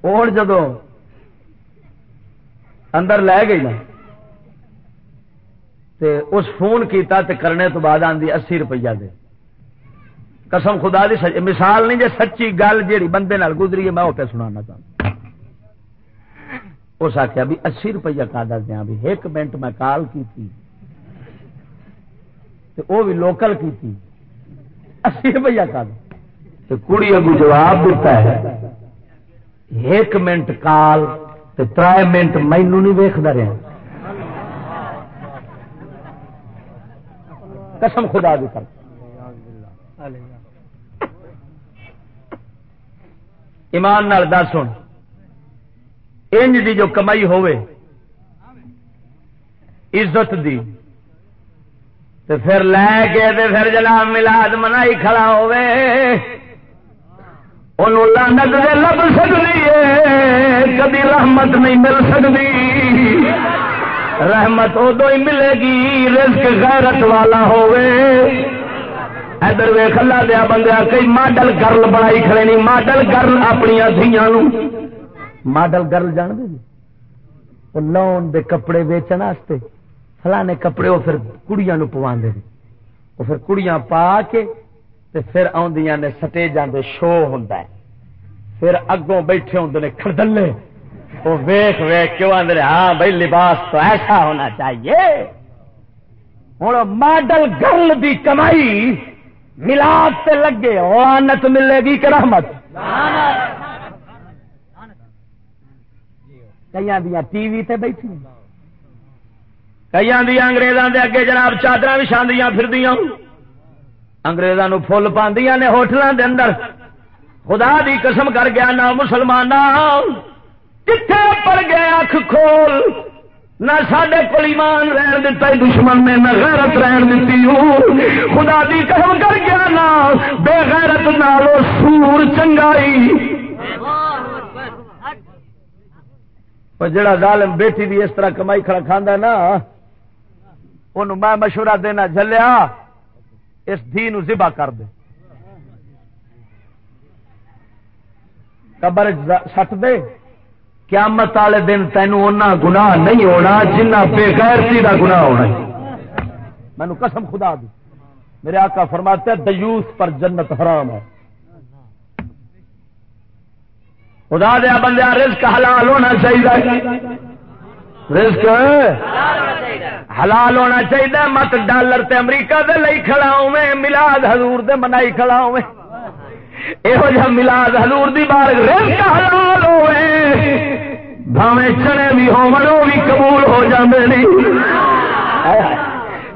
اور جدو اندر لے گئی نا تے اس فون کیتا تے کرنے تو بعد آدھی اسی روپیہ دے۔ قسم خدا دی مثال نہیں جی سچی گل جیڑی بندے نال گزری ہے، میں وہ پہ سنانا چاہتا اس آخیا بھی اسی روپیہ کا دس دیا بھی۔ ایک منٹ میں کال کی تھی وہ بھی لوکل کی تھی اسی روپیہ کا کڑی اگو جواب دیتا ہے۔ ایک منٹ کال تر منٹ مینو نہیں ویکتا رہا قسم خدا دی کر ایمان نال دس ہوں انج دی جو کمائی ہوئے عزت دی تو پھر لے کے تے پھر جناب ملاد منائی کھڑا ہوئے لانت دے لب سکتی ہے کبھی رحمت نہیں مل سکتی رحمت ادو ہی ملے گی، رزق غیرت والا ہوئے ادھر ویخ اللہ دیا بندہ کئی ماڈل گرل بنائی کھڑے نہیں ماڈل گرل اپنی دھیاں ماڈل گرل جان دے جی؟ لون دے کپڑے ویچن واسطے، فلانے کپڑے وہ پھر کڑیاں نو پوا دے وہ پھر کڑیاں پا کے تے پھر آدیاں نے سٹیجاں دے شو ہوں پھر اگوں بیٹھے ہوں نے کھڑدلے۔ وہ ویخ ویخ کیوں آدھے ہاں بھائی، لباس تو ایسا ہونا چاہیے۔ ہوں ماڈل گرل دی کمائی ملاد سے لگے آنت ملے گی کہ رحمت۔ کئی دیا ٹی وی تے بیٹھی۔ کئی دیا انگریزوں دے اگے جناب چادر بچھا پھر اگریزوں فل پاندیاں نے ہوٹلوں دے اندر۔ خدا دی قسم کر گیا نہ مسلمان کتنے پڑ گئے اکھ کھول، نہ سڈے کو ایمان رہن دتا دشمن نے نہ غیرت رہن دیتی خدا دی قسم کر گیا نا بے غیرت نالو سور چنگائی۔ جڑا ظالم بیٹی دی اس طرح کمائی کھڑا کھانا نا ان میں مشورہ دینا جلیا اس دھی نو ذبح کر دے۔ قبر سٹ دے۔ قیامت والے دن تینوں اُنہ گناہ نہیں ہونا، جنہ بے غیرتی کا گناہ ہونا مینو قسم خدا دی۔ میرے آقا فرماتے ہیں، دیوس پر جنت حرام ہے۔ خدا دیا بندہ رزق حلال ہونا چاہیے۔ رزق؟ حلال ہونا چاہیے، مت ڈالر تے امریکہ دے لئی کھڑا ہوئے ملاد حضور دے منائی کھڑا ہوئے یہو جہ ملاد حضور دی بار رزق حلال ہوئے بھاوے چڑے بھی ہو بھی قبول ہو جاندے نہیں۔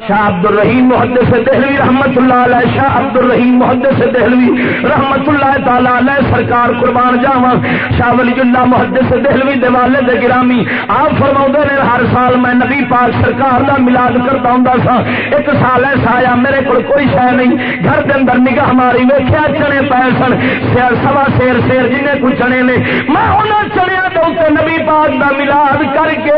شاہ عبد الرحیم محدث دہلوی رحمت اللہ علیہ، شاہ عبد الرحیم محدث دہلوی رحمت اللہ تعالی علیہ، سرکار قربان جاوا شاہ ولی اللہ محدث دہلوی دے والد گرامی، آپ فرماؤں نے ہر سال میں نبی پاک سرکار دا میلاد کرتا ہوں سا۔ ایک سال ایسا آیا میرے کو کوئی شہ نہیں۔ گھر کے اندر نگاہ ہماری ویکیا چنے پے سن۔ سیر سوا سیر سیر جن کو چنے نے۔ میں انہوں چنیا تو نبی پاک دا میلاد کر کے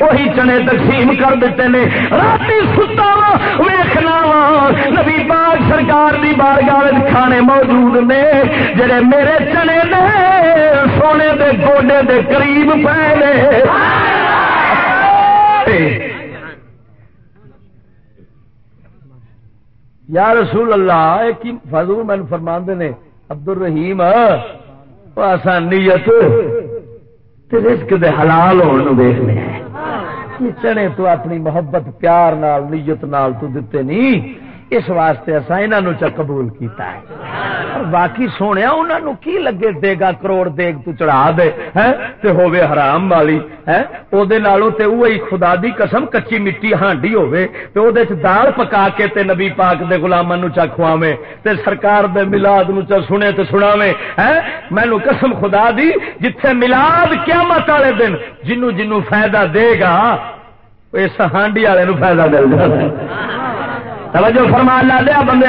وہی چنے تقسیم کر دیتے نے۔ رات ستا وا، ویخنا وا۔ نبی پاک سرکار دی بارگاہ کھانے موجود نے، جڑے میرے چنے نے، سونے دے گوڈے دے قریب پے یا رسول اللہ، ایک فضول میں فرمان نے عبد الرحیم آسان نیت رزق دے حلال ہونے دیکھنے چنے تو اپنی محبت پیار نال نیت نال تو دیتے نہیں۔ اس واسطے اصا انہوں چ قبول کیتا ہے۔ باقی سونے انہوں کی لگے دے گا کروڑ دیگ تو چڑھا دے تے ہوے حرام والی او دے نالوں تے خدا دی قسم کچی مٹی ہانڈی ہوے تے او دے چ دال پکا کے تے نبی پاک دے غلاماں نو چا کھواویں تے سرکار دے میلاد نو چا سنے تے سناویں ہیں مینوں قسم خدا دی جتھے میلاد قیامت والے دن جنوں جنوں فائدہ دے گا، اس ہانڈی والے نو فائدہ مل جائے توجہ فرما لا دیا بندے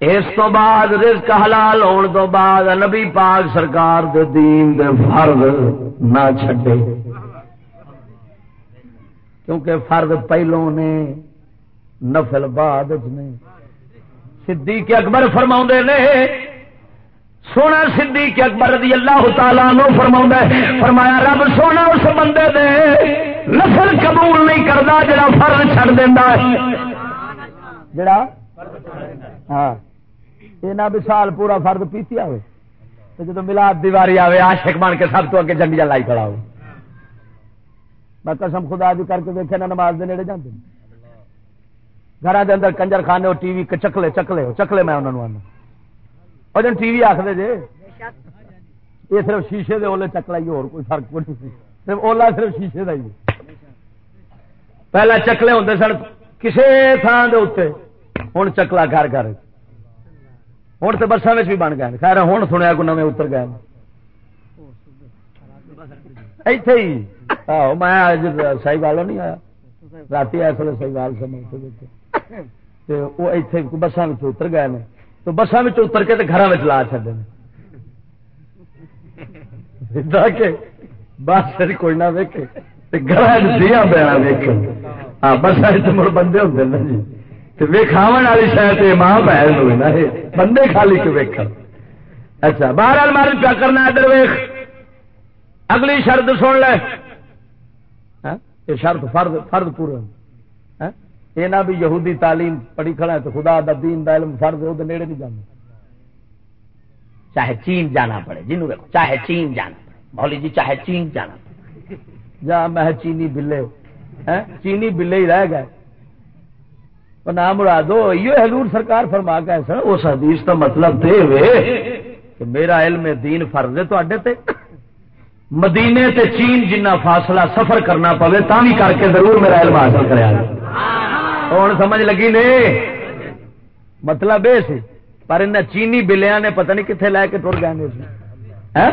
اس تو بعد رزق حلال ہون تو بعد نبی پاک سرکار دے دین دے فرض نہ چھڈے۔ کیونکہ فرض پہلوں نے، نفل بعد نے۔ صدیق اکبر فرما نے، سونا صدیق اکبر رضی اللہ تعالیٰ نو فرما فرمایا، رب سونا اس بندے دے نفل قبول نہیں کرتا جڑا فرض چھڑ دینا جڑا؟ ہاں۔ یہ نہ سال پورا فرد پیتی آئے تو جب ملاد دیواری آئے آشک بن کے سب تو اگے جنگیاں لائی کھڑا ہو۔ میں قسم خدا بھی کر کے دیکھے نہ نماز دے نیڑے جاتے گھر کے اندر کنجر خانے ہو ٹی وی چکلے چکلے ہو چکلے میں انہوں آنا اور جن ٹی وی آخر جی یہ صرف شیشے دے اولے چکلا ہی، اور کوئی فرق کوئی نہیں۔ صرف اولا صرف شیشے دا ہی۔ پہلے چکلے ہوتے سن کسی تھان دے اتنے ہوں چکلا گھر گھر۔ ہوں تو بسان بھی بن گئے۔ خیر ہوں سنیا کو نئے اتر گئے۔ ایتھے ہی۔ میں سی وال نہیں آیا۔ رات اس ویلے سی وال سمے وہ ایتھے بسان اتر گئے نے۔ تو بسان اتر کے گھر لا چڈے بس کوئی نہ ویکے گھر دیا پینا ویک ہاں بس مڑ بندے ہوتے نا جی۔ ویکھاو والی شاید ماں بہن ہوئے نا بندے خالی کے ویک اچھا باہر مارج کیا کرنا ادھر ویخ اگلی شرط سن لے۔ ہاں؟ یہ شرط فرد فرد پورے ہاں؟ یہ نہ بھی یہودی تعلیم پڑھی کھڑا ہے تو خدا دا دین دا علم فرد وہ نیڑے نہیں جانا۔ چاہے چین جانا پڑے جنوب دیکھو چاہے چین جانا پڑے۔ مولی جی چاہے چین جانا پڑے۔ جا، میں چینی بلے۔ ہاں؟ چینی بلے ہی رہ گئے۔ نام مرادو یہ حضور سرکار فرما گئے سر اس حدیث کا مطلب دے وے کہ میرا علم دین فرض ہے تو تے، مدینے تے چین جنہ فاصلہ سفر کرنا پوے تا بھی کر کے ضرور میرا علم حاصل کرا ہوں سمجھ لگی نے؟ مطلب یہ سی، پر ان چینی بلیا نے پتہ نہیں کتنے لے کے تر گئے ہاں؟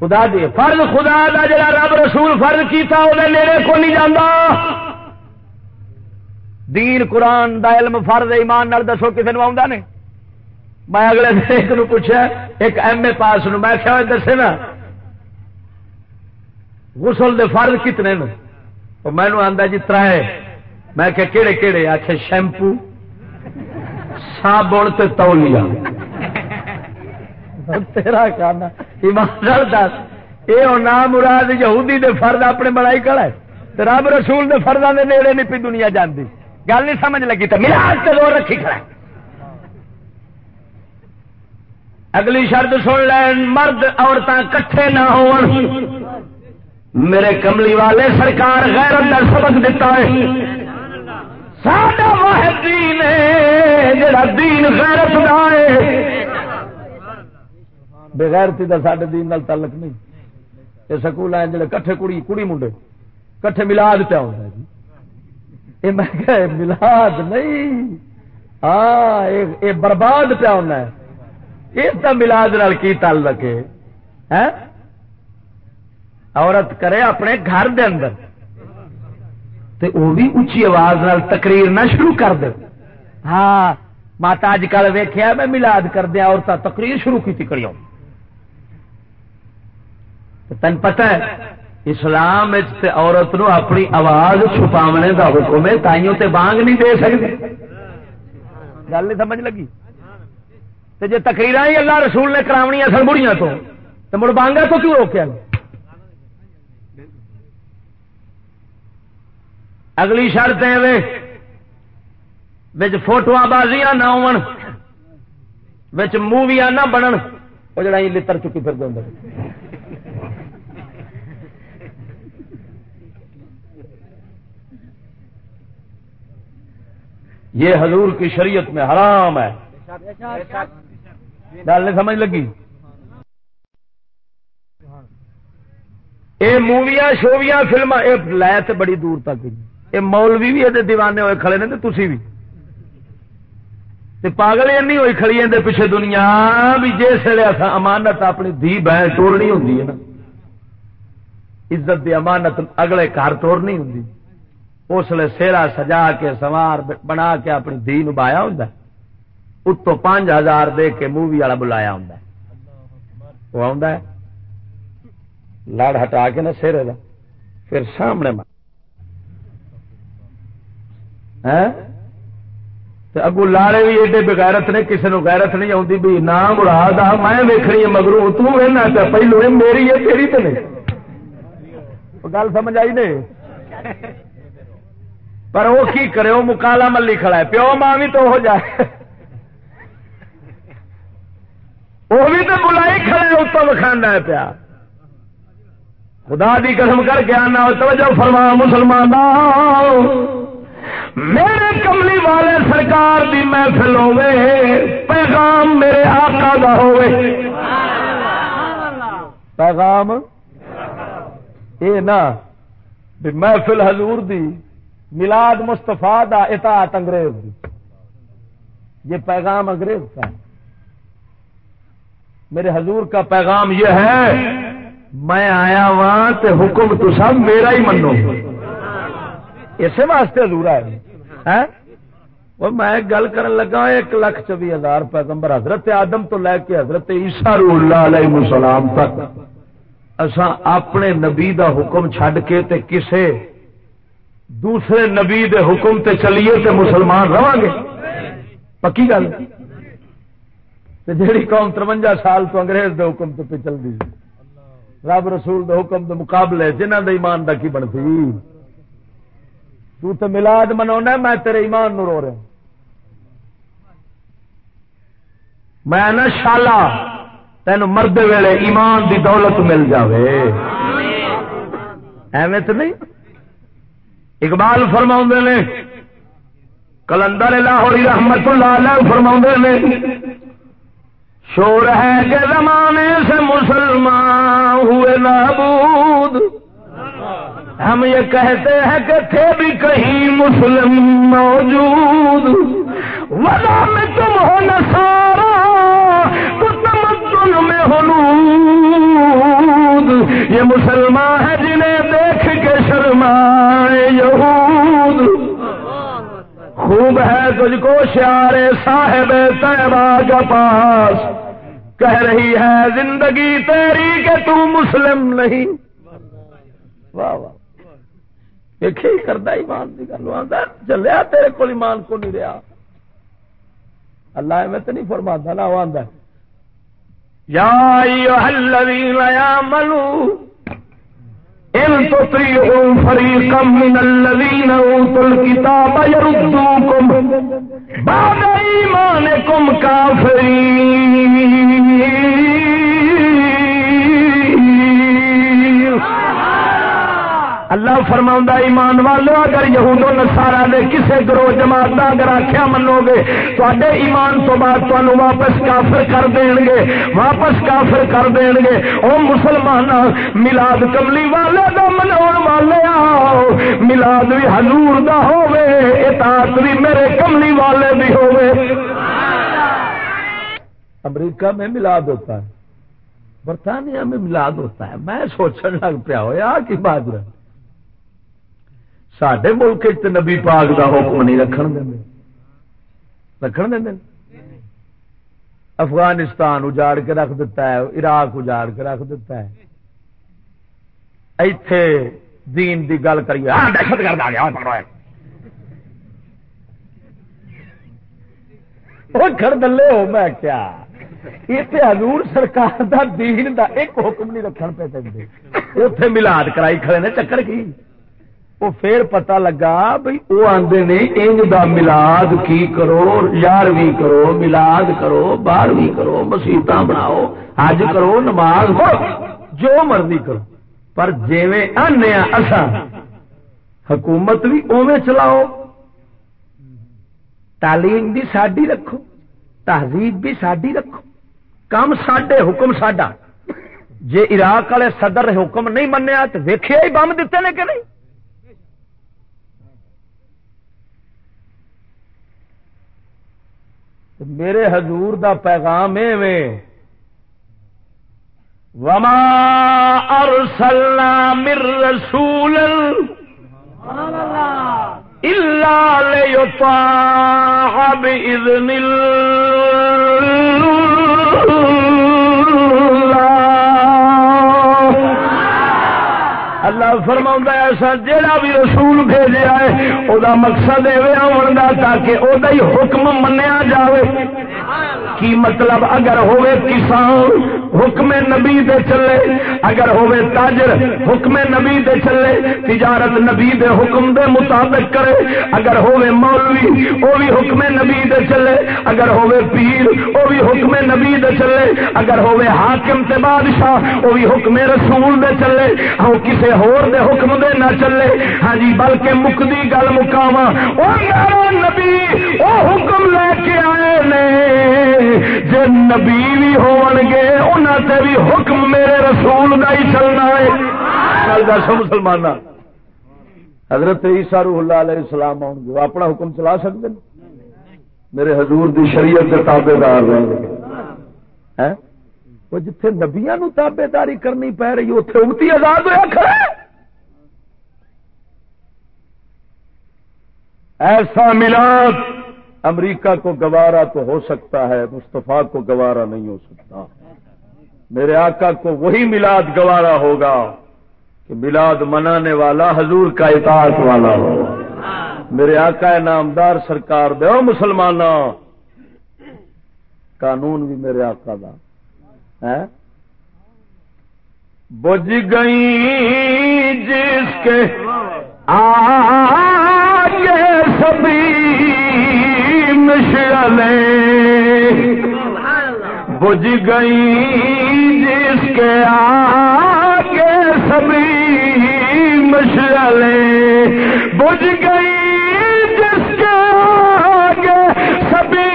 خدا دی فرض خدا دا جڑا رب رسول فرض کیتا وہ نیڑے کو نہیں جانا دین قرآن دا علم فرض ایمان نال دسو کسی نے آ میں اگلے دن ایک نو پوچھا، ایک ایم اے پاس نو، میں کیا دسے نا، غسل دے فرض کتنے نو؟ تو میں آتا جی ترائے میں کہ کہڑے کہڑے آخ شیمپو، صابن تے تولیا۔ تیرا کھانا ایمان دس۔ یہ نام مراد یہودی دے فرد اپنے بڑائی کڑا ہے۔ رب رسول دے فرداں دے نیڑے نہیں پی دنیا جاندی۔ گل نہیں سمجھ لگی تو ملاج سے زور رکھی کھڑا اگلی شرط سن لین، مرد عورتیں کٹھے نہ ہو میرے کملی والے سرکار غیر اندر سبق دیتا ہے۔ ساڈا واحد دین ہے، جڑا دین غیرت دا ہے۔ بغیرتی دا ساڈے دین نال تعلق نہیں۔ یہ سکول ہیں جڑے کٹھے کڑی کڑی منڈے، کٹھے ملاد پیا ہوتا ہے جی یہ میں کہ ملاد نہیں۔ ہاں یہ برباد پیا ہونا ہے۔ اس کا ملاد نال کی تعلق ہے؟ عورت کرے اپنے گھر دے اندر۔ تے وہ بھی اچھی آواز نال تقریر نہ شروع کر دے۔ ہاں ماتا اج کل ویخیا میں ملاد کر دیا عورت تقریر شروع کی کڑی تین پتہ ہے اسلام تے عورت نو اپنی آواز چھپاونے دا حکم ہے، تائیوں تے بانگ نہیں دے سکتے گل نہیں سمجھ لگی؟ جی تقریر ہی اللہ رسول نے کراونی اصل بڑیاں تو مڑ بانگا تو کیوں روکیا اگلی شرط ہے وچ فوٹو بازیاں نہ ہو موویاں نہ بنن۔ وہ جڑا لڑ چکی پھر دے یہ حضور کی شریعت میں حرام ہے۔ ڈالنے سمجھ لگی؟ یہ موویاں شویاں فلما یہ لے تو بڑی دور تک یہ مولوی بھی یہ دیوانے ہوئے کھڑے نے تھی بھی۔ پاگل این ہوئی کھڑی ہے پیچھے دنیا، بھی جس ویلے امانت اپنی دھی، بہن توڑنی ہوں نا۔ عزت دی امانت اگلے گھر توڑنی ہوں اس لیے سیرا سجا کے سوار بنا کے اپنی دھی نبایا ہوں اتو پانچ ہزار دے کے مووی والا بلایا ہوں وہ آ لڑ ہٹا کے نا سیرے کا پھر سامنے اگو لارے بھی ایڈے بغیرت نے کسی نے غیرت نہیں آتی بھی نام مراد آ، میں ویکنی مگرو تنا پہلو میری ہے کہڑی تو نہیں۔ گل سمجھ آئی نہیں؟ پر وہ کی کرے وہ مکالا ملی کھڑا ہے۔ پیو ماں بھی تو ہو جائے۔ وہ بھی تو بلائی کھڑے اس کو وکھانا ہے پیا۔ خدا دی قسم کر کے آنا، توجہ فرما مسلمان میرے کملی والے سرکار دی محفل ہوے پیغام میرے آقا دا ہوے پیغام؟ اے نا محفل حضور دی۔ ملاد مستفا دا اطاعت انگریز دی۔ یہ پیغام انگریز کا ہے۔ میرے حضور کا پیغام یہ ہے، میں آیا وہاں تے حکم تو سب میرا ہی منو۔ اسی واسطے ادھورا ہے ہاں؟ وہ میں گل کرن لگا، ایک لاکھ چوبی ہزار پیغمبر حضرت آدم تو لے کے حضرت عیسیٰ اللہ علیہ السلام تک۔ اصا اپنے نبی دا حکم چھڈ کے تے کسے دوسرے نبی دے حکم تے چلیے تے مسلمان رہا گے۔ پکی گل جیڑی قوم ترونجا سال تو انگریز دے حکم تو پہ چل دی رب رسول دے حکم دے مقابلے جنہ دے ایمان دا کی بنتی؟ تو تے ملاد منا میں تیرے ایمان نو رو رہا میں نہ شالا تین مرد ویلے ایمان دی دولت مل جاوے۔ ایویں تو نہیں؟ اقبال فرما نے، کلندر لاہوری رحمت اللہ علیہ فرما نے، شور ہے کہ زمانے سے مسلمان ہوئے نابود ہم یہ کہتے ہیں کہ تھے بھی کہیں مسلم موجود۔ ولا میں تم ہو نسارا تو تمدن میں ہنود یہ مسلمان ہے جنہیں دیکھ کے شرمائے یہود۔ خوب ہے تجھ کو شیار صاحب تیبا کا پاس۔ کہہ رہی ہے، زندگی تیری کہ تو مسلم نہیں۔ واہ واہ۔ دیکھے ہی کرتا ایمان کی گل۔ آتا چلیا تیرے کو ایمان کو نہیں رہا۔ اللہ میں تو نہیں فرما نہ آدھا یا ملو ان تطيعوا فريقا من الذين اوتوا الكتاب يردوكم بعد كافرين. اللہ فرما ایمان والو، اگر یہود نسارا نے کسے گروہ جماعت کا اگر آخیا منو گے تے ایمان تو بعد تمہیں واپس کافر کر دین گے واپس کافر کر دین گے او مسلمان ملاد کملی والے دا منا والے آؤ ملاد بھی حضور دا ہوے اطاعت بھی میرے کملی والے بھی ہوے امریکہ میں ملاد ہوتا ہے، برطانیہ میں ملاد ہوتا ہے، میں سوچنے لگ پیا ہوا کی بات رہا سڈے ملک نبی پاک دا حکم نہیں رکھن دیں رکھن دیں افغانستان اجاڑ کے رکھ دیتا ہے، عراق اجاڑ کے رکھ دیتا ہے۔ ایتھے دین دی گل کریے۔ ہاں، دہشت گرد آ گیا ہاں، کھڑ دلے ہو، میں کیا؟ اتنے حضور سرکار دا دین دا ایک حکم نہیں رکھن پہ دیں اتے ملاد کرائی کھڑے نے، چکر کی؟ وہ پھر پتا لگا بھائی وہ آدھے نے انج دا ملاد کی کرو، یارویں کرو، ملاد کرو بارہویں کرو مسیت بناؤ، حج کرو، نماز جو مرضی کرو۔ پر جیویں آنے اصا حکومت بھی اوے چلاؤ۔ تعلیم بھی ساڈی رکھو، تہذیب بھی ساڈی رکھو۔ کام سڈے حکم ساڈا۔ جے عراق والے صدر حکم نہیں منیا تو ویخیا ہی بم دیتے نے کہ نہیں؟ میرے حضور دا پیغام ایویں۔ وما ارسلنا من رسول الا ليطاع باذن الله فرما ایسا جہاں بھی رسول بھیجا ہے وہ مقصد آن کا تاکہ وہ حکم منیا جائے کی مطلب اگر ہوئے کسان حکم نبی دے چلے۔ اگر ہوئے تاجر، حکم نبی دے چلے۔ تجارت نبی دے حکم دے مطابق کرے۔ اگر ہوئے مولوی وہ بھی حکم نبی دے چلے۔ اگر ہوئے پیر وہ بھی حکم نبی دے چلے۔ اگر ہوئے حاکم تے بادشاہ وہ بھی حکم رسول دے چلے۔ ہاں کسے ہور دے حکم دے نہ چلے۔ ہاں جی بلکہ مکدی گل مکاوا نبی وہ حکم لے کے آئے نے۔ جے نبی بھی ہون گے انہوں سے بھی حکم میرے رسول کا ہی چلنا ہے۔ دس مسلمان حضرت عیسیٰ روح اللہ علیہ السلام آؤ گے اپنا حکم چلا سکتے ہیں۔ میرے حضور دی شریعت کے تابے دار رہیں گے وہ جتھے نبیا نو تابے داری کرنی پی رہی اتنے امتی آزاد ہوا کھڑا ایسا ملاد امریکہ کو گوارا تو ہو سکتا ہے مستفا کو گوارا نہیں ہو سکتا۔ میرے آقا کو وہی ملاد گوارا ہوگا کہ ملاد منانے والا حضور کا اطاعت والا ہو۔ میرے آقا نامدار سرکار دے مسلمان قانون بھی میرے آقا دا۔ بج گئی جس کے آگے سبھی مشعلیں۔ بج گئی جس کے آگے سبھی مشعلیں۔ بج گئی جس کے آگے سبھی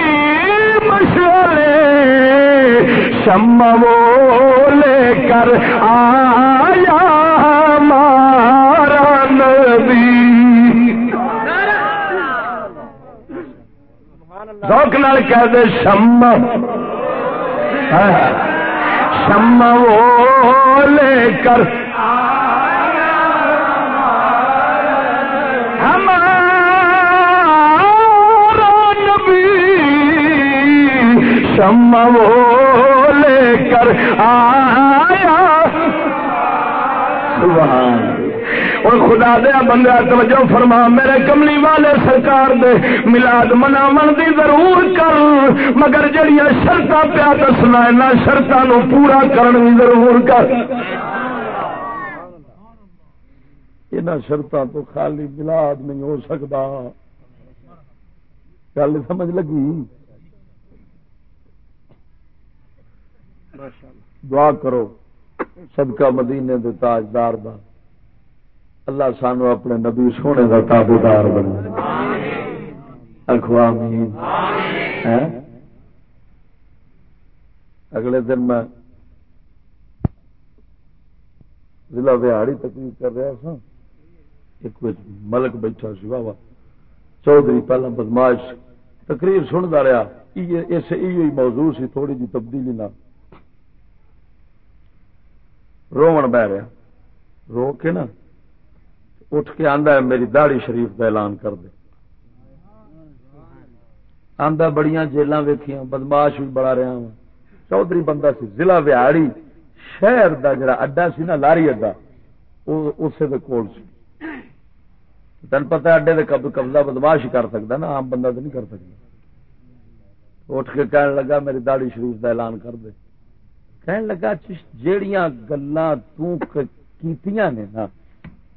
مشعلیں۔ شم وہ لے کر آیا مارا نبی۔ ذوق نال کہہ دے شم ہاں۔ شم وہ لے کر ہمارا نبی شم وہ لے کر آیا۔ سبحان اور خدا دیا بندہ توجہ فرما، میرے کملی والے سرکار دے ملاد مناو دی ضرور کر، مگر جڑیا شرط پیا دسنا نہ شرطان پورا کرن بھی ضرور کر۔ ان تو خالی ملاد نہیں ہو سکتا گل سمجھ لگی؟ دعا کرو، صدقہ مدینے دے تاجدار دا اللہ سانو اپنے نبی سونے کا تابے دار بنے اخوامین اگلے دن میں ضلع بہاڑی تقریر کر رہا سا۔ ایک ملک بیٹھا سی بابا چودھری پہلا بدماش تقریر سنتا رہا۔ اس موضوع سی تھوڑی جی تبدیلی نہ رومن بہ رہا۔ رو کے نا؟ اٹھ کے آندا ہے، میری داڑی شریف کا اعلان کر دے۔ آندا بڑیاں جیلاں ویکھیاں، بدماش بھی بڑا رہا ہوں چودھری بندہ سی، ضلع وہاڑی شہر دا جڑا اڈا سی نا لاری اڈا اسے دے کول سی۔ تین پتا اڈے دے قبضہ بدماش ہی کر سکتا نا، عام بندہ تو نہیں کر سکتا اٹھ کے کہنے لگا، میری داڑی شریف کا اعلان کر دے۔ کہنے لگا جیڑیاں گلا کیتیاں نے نا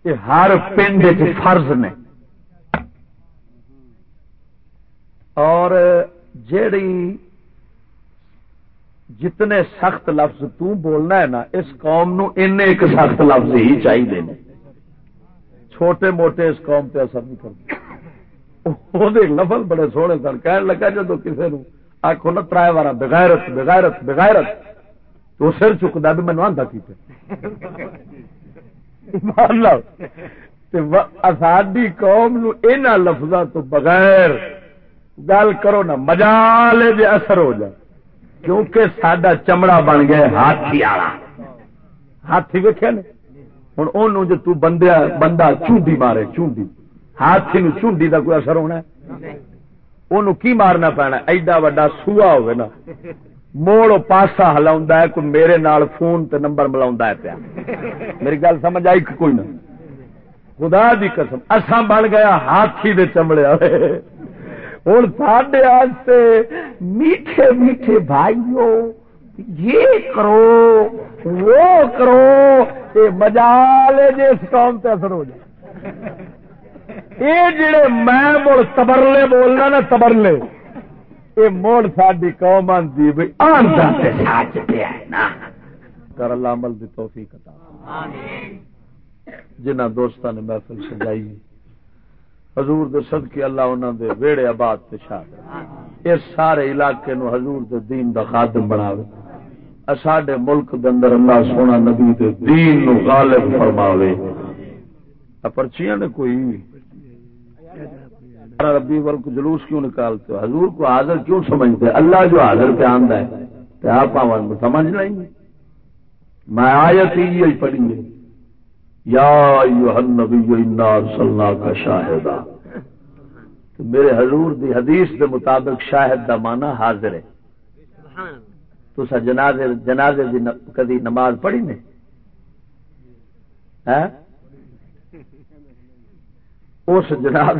یہ ہر پنڈ فرض نے۔ اور جیڑی جتنے سخت لفظ تو بولنا ہے نا، اس قوم نو ان ایک سخت لفظ ہی چاہیے چھوٹے موٹے اس قوم پہ اثر نہیں کرتے لفظ بڑے سونے سن۔ کہنے لگا جدو کسی نے آخو نا، ترائے بارہ بغیرت بغیرت بغیرت، تو سر چکتا بھی مینو آتا کی ساری قوم ان لفظوں تو بغیر گل کرو نا، مجال جی اثر ہو جائے۔ کیونکہ سڈا چمڑا بن گیا ہاتھی والا۔ ہاتھی ویکیا نا ہوں ان جو بندہ بندہ چونڈی مارے، چونڈی۔ ہاتھی نو چونڈی کا کوئی اثر ہونا ان کی مارنا پینا؟ ایڈا وا سوا ہوگا نا۔ موڑ پاسا ہلا کوئی میرے نال فون تے نمبر ملا پیا۔ میری گل سمجھ آئی کوئی نہ؟ خدا دی قسم، اساں بن گیا ہاتھی دے چمڑے والے۔ ہوں سڈے میٹھے میٹھے بھائیوں یہ کرو، وہ کرو یہ مجال جی اس قوم تے اثر ہو جائے۔ یہ جڑے میں مڑ تبرلے بولنا نا تبرلے۔ یہ موڑ ساری قوم آتی بھائی کر اللہ عمل دی توفیق عطا جنہ دوستان نے محفل سجائی حضور دے صدقے اللہ انہاں دے ویڑے آباد تے شاہ اس سارے علاقے نو حضور دے دین دا خادم بناوے۔ ساڈے ملک دے اندر اللہ سونا نبی دے دین نو غالب فرماوے۔ پرچیاں نے کوئی ربی ول کو جلوس کیوں نکالتے ہو؟ حضور کو حاضر کیوں سمجھتے اللہ جو حاضر پہ آندہ ہے تو آپ سمجھ لیں گے۔ میں آیت ہی پڑھی ہے۔ یا صلاح کا شاہدہ میرے حضور دی حدیث دے مطابق شاہد دا مانا حاضر ہے۔ تو جنازے جنازے دی کدی نماز پڑھی نے؟ ہاں؟ اس جناب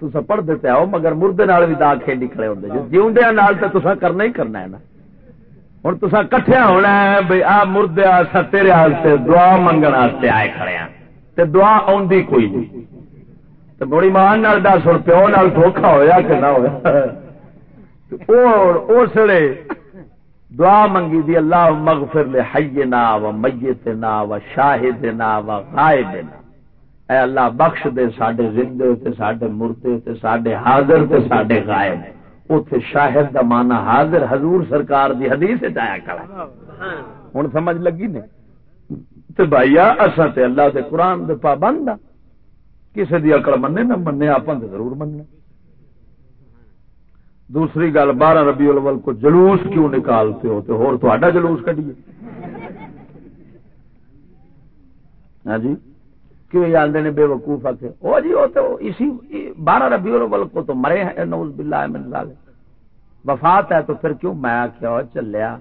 تصا پڑھتے آؤ، مگر مردے بھی داغ کھیڈی کھڑے ہوتے جیوندیا تو کرنا ہی کرنا ہے نا۔ ہوں تصا کٹیا ہونا ہے بھائی آ مردے تیرے دعا منگنے آئے کھڑے ہیں دعا آدھی کوئی نہیں۔ بڑی مان نال دس ہوں پیو نال دھوکھا ہوا کہ نہ ہوا اس دعا منگی دی اللہ مغفر لے حی نا و میت نا و شاہد نا و غائب نا اے اللہ بخش دے ساڈے زندے تے ساڈے مردے تے ساڈے حاضر تے ساڈے غائب۔ اوتھے شاہد دا مانا حاضر حضور سرکار دی حدیث وچ آیا کھڑا ہن سمجھ لگی نے؟ تے بھائیا اساں تے اللہ دے قرآن دے پابند ہاں۔ کسی دی عقل مننے نہ مننے آپ ضرور مننے۔ دوسری گل، بارہ ربی الاول کو جلوس کیوں نکالتے ہو؟ تو ہور تو جلوس کٹیے ہاں جی؟ کیوں جانتے نے بے وقوف آتے او جی وہ تو اسی بارہ ربی الاول کو تو مرے ہیں نوز باللہ من ذالک۔ وفات ہے تو پھر کیوں؟ میں کیا چلیا،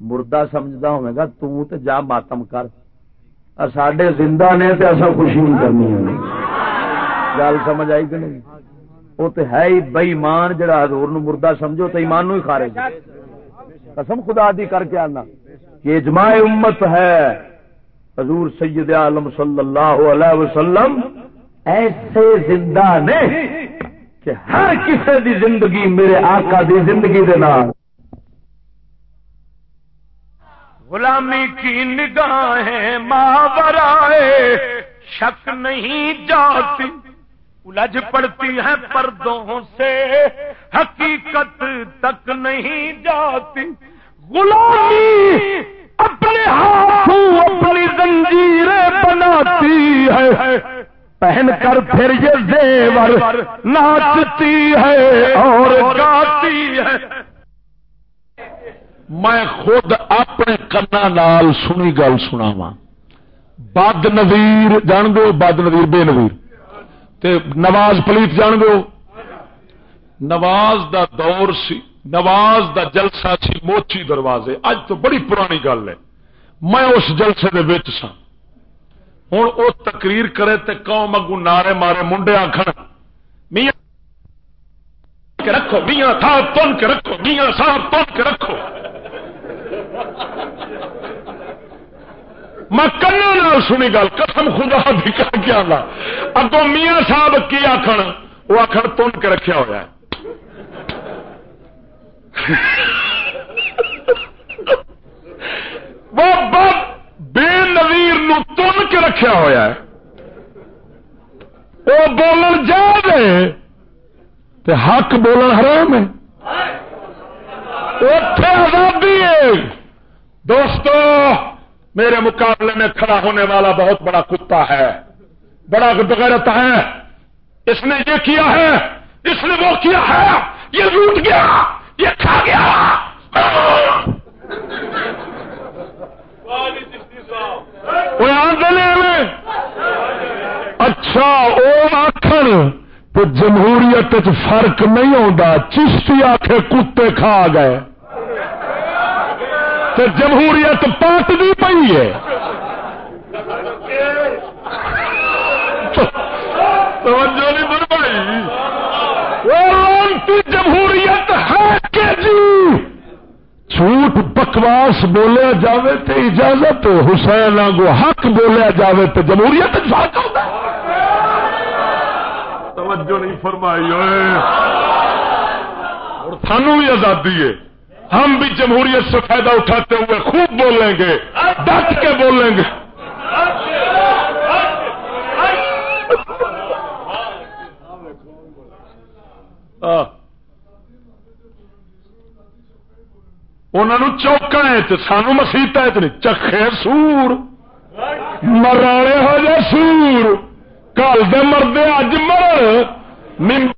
مردہ سمجھتا ہوئے گا، تو تے جا ماتم کر۔ سڈے زندہ نے تو اصل خوشی نہیں کرنی ہے گل سمجھ آئی کہ نہیں؟ وہ تو ہے ہی بئی مان جڑا حضور نو مردہ سمجھو تو ایمان نو ہی کھا رہے قسم خدا دی کر کے آنا کہ اجماع امت ہے۔ حضور سید عالم صلی اللہ علیہ وسلم ایسے زندہ نے کہ ہر کسی دی زندگی میرے آقا دی زندگی دے نال۔ غلامی کی نگاہیں ماورائے شک نہیں جاتی۔ الجھ پڑتی ہے پردوں سے، حقیقت تک نہیں جاتی۔ غلامی اپنے ہاتھوں اپنی زنجیریں بناتی ہے۔ پہن کر پھر یہ زیور ناچتی ہے اور گاتی ہے۔ میں خود اپنے کنا نال سنی گل سنا بد نویر جان دو بد نویر بے نویر تے نواز پلیت جان دو نواز دا دور سی۔ نواز دا جلسہ سی موچی دروازے۔ اج تو بڑی پرانی گل ہے۔ میں اس جلسے دے وچ سا ہوں وہ تقریر کرے تے قوم اگو نعرے مارے منڈے آخر میاں رکھو، میاں صاحب تن کے رکھو، میاں صاحب تن کے رکھو۔ میں کنا سنی گل، قسم خدا بھی کر کے آنا۔ میاں صاحب کی آخر وہ آخر تن کے رکھا ہوا ہے۔ وہ بے نویر تن کے رکھا ہوا ہے۔ وہ بولن جا رہے حق بولن حرام ہے۔ اتے آزادی ہے۔ دوستو، میرے مقابلے میں کھڑا ہونے والا بہت بڑا کتا ہے۔ بڑا بغیرت ہے۔ اس نے یہ کیا ہے؟ اس نے وہ کیا ہے؟ یہ لوٹ گیا۔ یہ کھا گیا اچھا وہ آخر تو جمہوریت فرق نہیں ہوتا چشتی آخے کتے کھا گئے۔ تو جمہوریت پاٹ بھی پی ہے جمہوریت ہے کہ جی؟ جھوٹ بکواس بولیا جاوے تو اجازت، حسین آگو حق بولیا جاوے تو جمہوریت توجہ نہیں فرمائی اور سانو بھی آزادی ہے۔ ہم بھی جمہوریت سے فائدہ اٹھاتے ہوئے خوب بولیں گے، ڈٹ کے بولیں گے۔ انہوں چوکا ہے سانو مسیحت ہے چکھے سور. مرالے ہو جائے سور. کل دے مردے اج مر